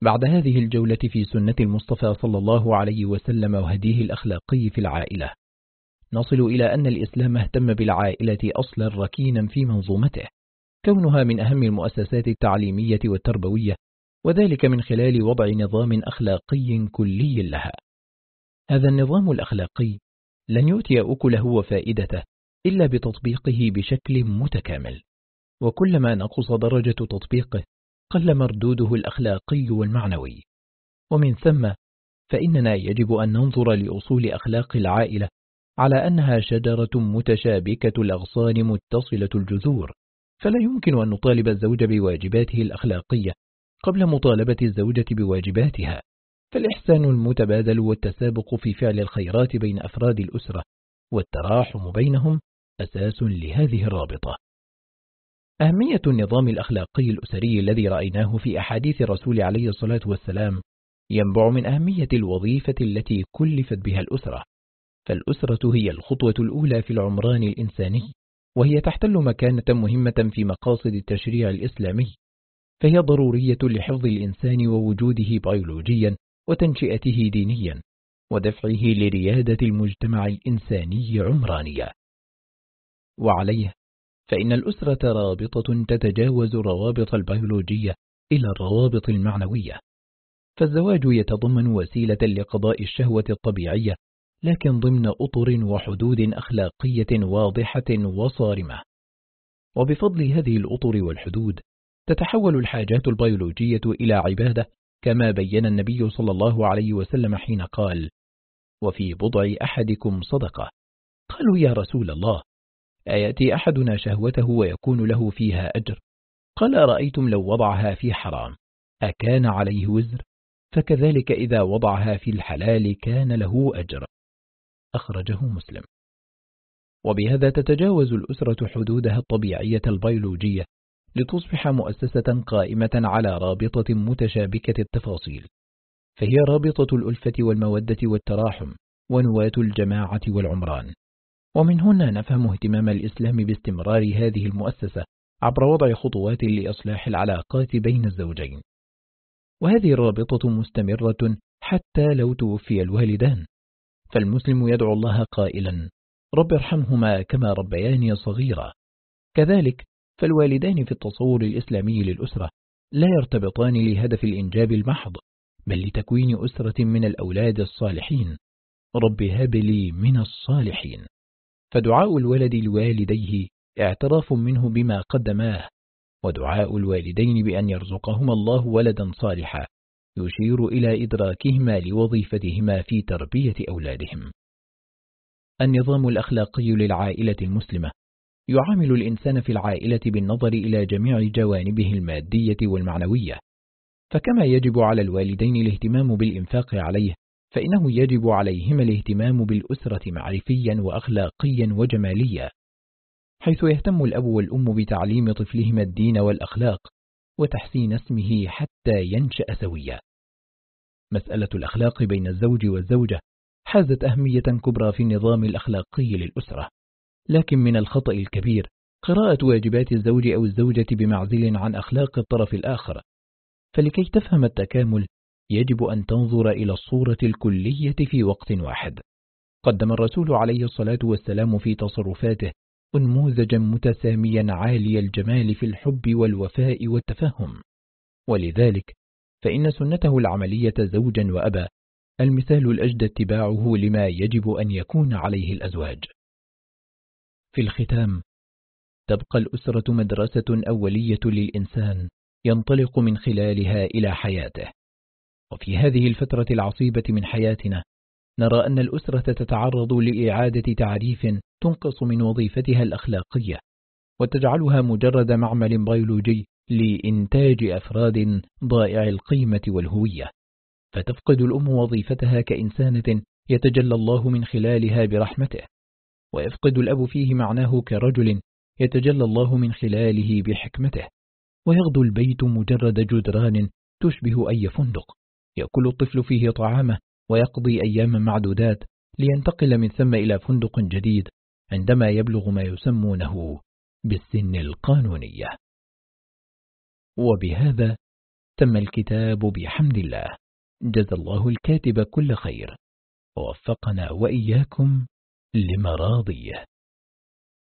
بعد هذه الجولة في سنة المصطفى صلى الله عليه وسلم وهديه الأخلاقي في العائلة نصل إلى أن الإسلام اهتم بالعائلة أصلا ركينا في منظومته كونها من أهم المؤسسات التعليمية والتربوية وذلك من خلال وضع نظام أخلاقي كلي لها. هذا النظام الأخلاقي لن يؤتي أكله وفائدته إلا بتطبيقه بشكل متكامل. وكلما نقص درجة تطبيقه قل مردوده الأخلاقي والمعنوي. ومن ثم فإننا يجب أن ننظر لأصول أخلاق العائلة على أنها شجرة متشابكة الأغصان متصلة الجذور. فلا يمكن أن نطالب الزوج بواجباته الأخلاقية قبل مطالبة الزوجة بواجباتها. فالإحسان المتبادل والتسابق في فعل الخيرات بين أفراد الأسرة والتراحم بينهم أساس لهذه الرابطة. أهمية النظام الأخلاقي الأسري الذي رأيناه في أحاديث الرسول عليه الصلاة والسلام ينبع من أهمية الوظيفة التي كلفت بها الأسرة. فالأسرة هي الخطوة الأولى في العمران الإنساني وهي تحتل مكانة مهمة في مقاصد التشريع الإسلامي فهي ضرورية لحفظ الإنسان ووجوده بيولوجيا وتنشئته دينيا ودفعه لريادة المجتمع الإنساني عمرانيا وعليه فإن الأسرة رابطة تتجاوز روابط البيولوجية إلى الروابط المعنوية فالزواج يتضمن وسيلة لقضاء الشهوة الطبيعية لكن ضمن أطر وحدود أخلاقية واضحة وصارمة. وبفضل هذه الأطر والحدود تتحول الحاجات البيولوجية إلى عبادة كما بين النبي صلى الله عليه وسلم حين قال وفي بضع أحدكم صدقة. قالوا يا رسول الله أيأتي أحدنا شهوته ويكون له فيها أجر؟ قال أرأيتم لو وضعها في حرام أكان عليه وزر فكذلك إذا وضعها في الحلال كان له أجر. أخرجه مسلم. وبهذا تتجاوز الأسرة حدودها الطبيعية البيولوجية لتصبح مؤسسة قائمة على رابطة متشابكة التفاصيل فهي رابطة الألفة والمودة والتراحم ونواة الجماعة والعمران. ومن هنا نفهم اهتمام الإسلام باستمرار هذه المؤسسة عبر وضع خطوات لإصلاح العلاقات بين الزوجين. وهذه الرابطة مستمرة حتى لو توفي الوالدان. فالمسلم يدعو الله قائلا رب ارحمهما كما ربياني صغيرا. كذلك فالوالدان في التصور الإسلامي للأسرة لا يرتبطان لهدف الإنجاب المحض بل لتكوين أسرة من الأولاد الصالحين. رب هب لي من الصالحين. فدعاء الولد لوالديه اعتراف منه بما قدماه ودعاء الوالدين بأن يرزقهما الله ولدا صالحا يشير إلى إدراكهما لوظيفتهما في تربية أولادهم. النظام الأخلاقي للعائلة المسلمة يعامل الإنسان في العائلة بالنظر إلى جميع جوانبه المادية والمعنوية. فكما يجب على الوالدين الاهتمام بالإنفاق عليه فإنه يجب عليهما الاهتمام بالأسرة معرفيا وأخلاقيا وجماليا. حيث يهتم الأب والأم بتعليم طفلهما الدين والأخلاق وتحسين اسمه حتى ينشأ سويا. مسألة الأخلاق بين الزوج والزوجة حازت أهمية كبرى في النظام الأخلاقي للأسرة. لكن من الخطأ الكبير قراءة واجبات الزوج أو الزوجة بمعزل عن أخلاق الطرف الآخر. فلكي تفهم التكامل يجب أن تنظر إلى الصورة الكلية في وقت واحد. قدم الرسول عليه الصلاة والسلام في تصرفاته أنموذجا متساميا عالي الجمال في الحب والوفاء والتفهم. ولذلك فإن سنته العملية زوجا وأبا المثال الأجدى اتباعه لما يجب أن يكون عليه الأزواج. في الختام. تبقى الأسرة مدرسة أولية للإنسان ينطلق من خلالها إلى حياته. وفي هذه الفترة العصيبة من حياتنا نرى أن الأسرة تتعرض لإعادة تعريف تنقص من وظيفتها الأخلاقية وتجعلها مجرد معمل بيولوجي لإنتاج أفراد ضائع القيمة والهوية. فتفقد الأم وظيفتها كإنسانة يتجلى الله من خلالها برحمته. ويفقد الأب فيه معناه كرجل يتجلى الله من خلاله بحكمته ويغدو البيت مجرد جدران تشبه أي فندق. يأكل الطفل فيه طعامه ويقضي أياما معدودات لينتقل من ثم إلى فندق جديد عندما يبلغ ما يسمونه بالسن القانونية. وبهذا تم الكتاب بحمد الله. جزى الله الكاتب كل خير. ووفقنا وإياكم لمراضيه.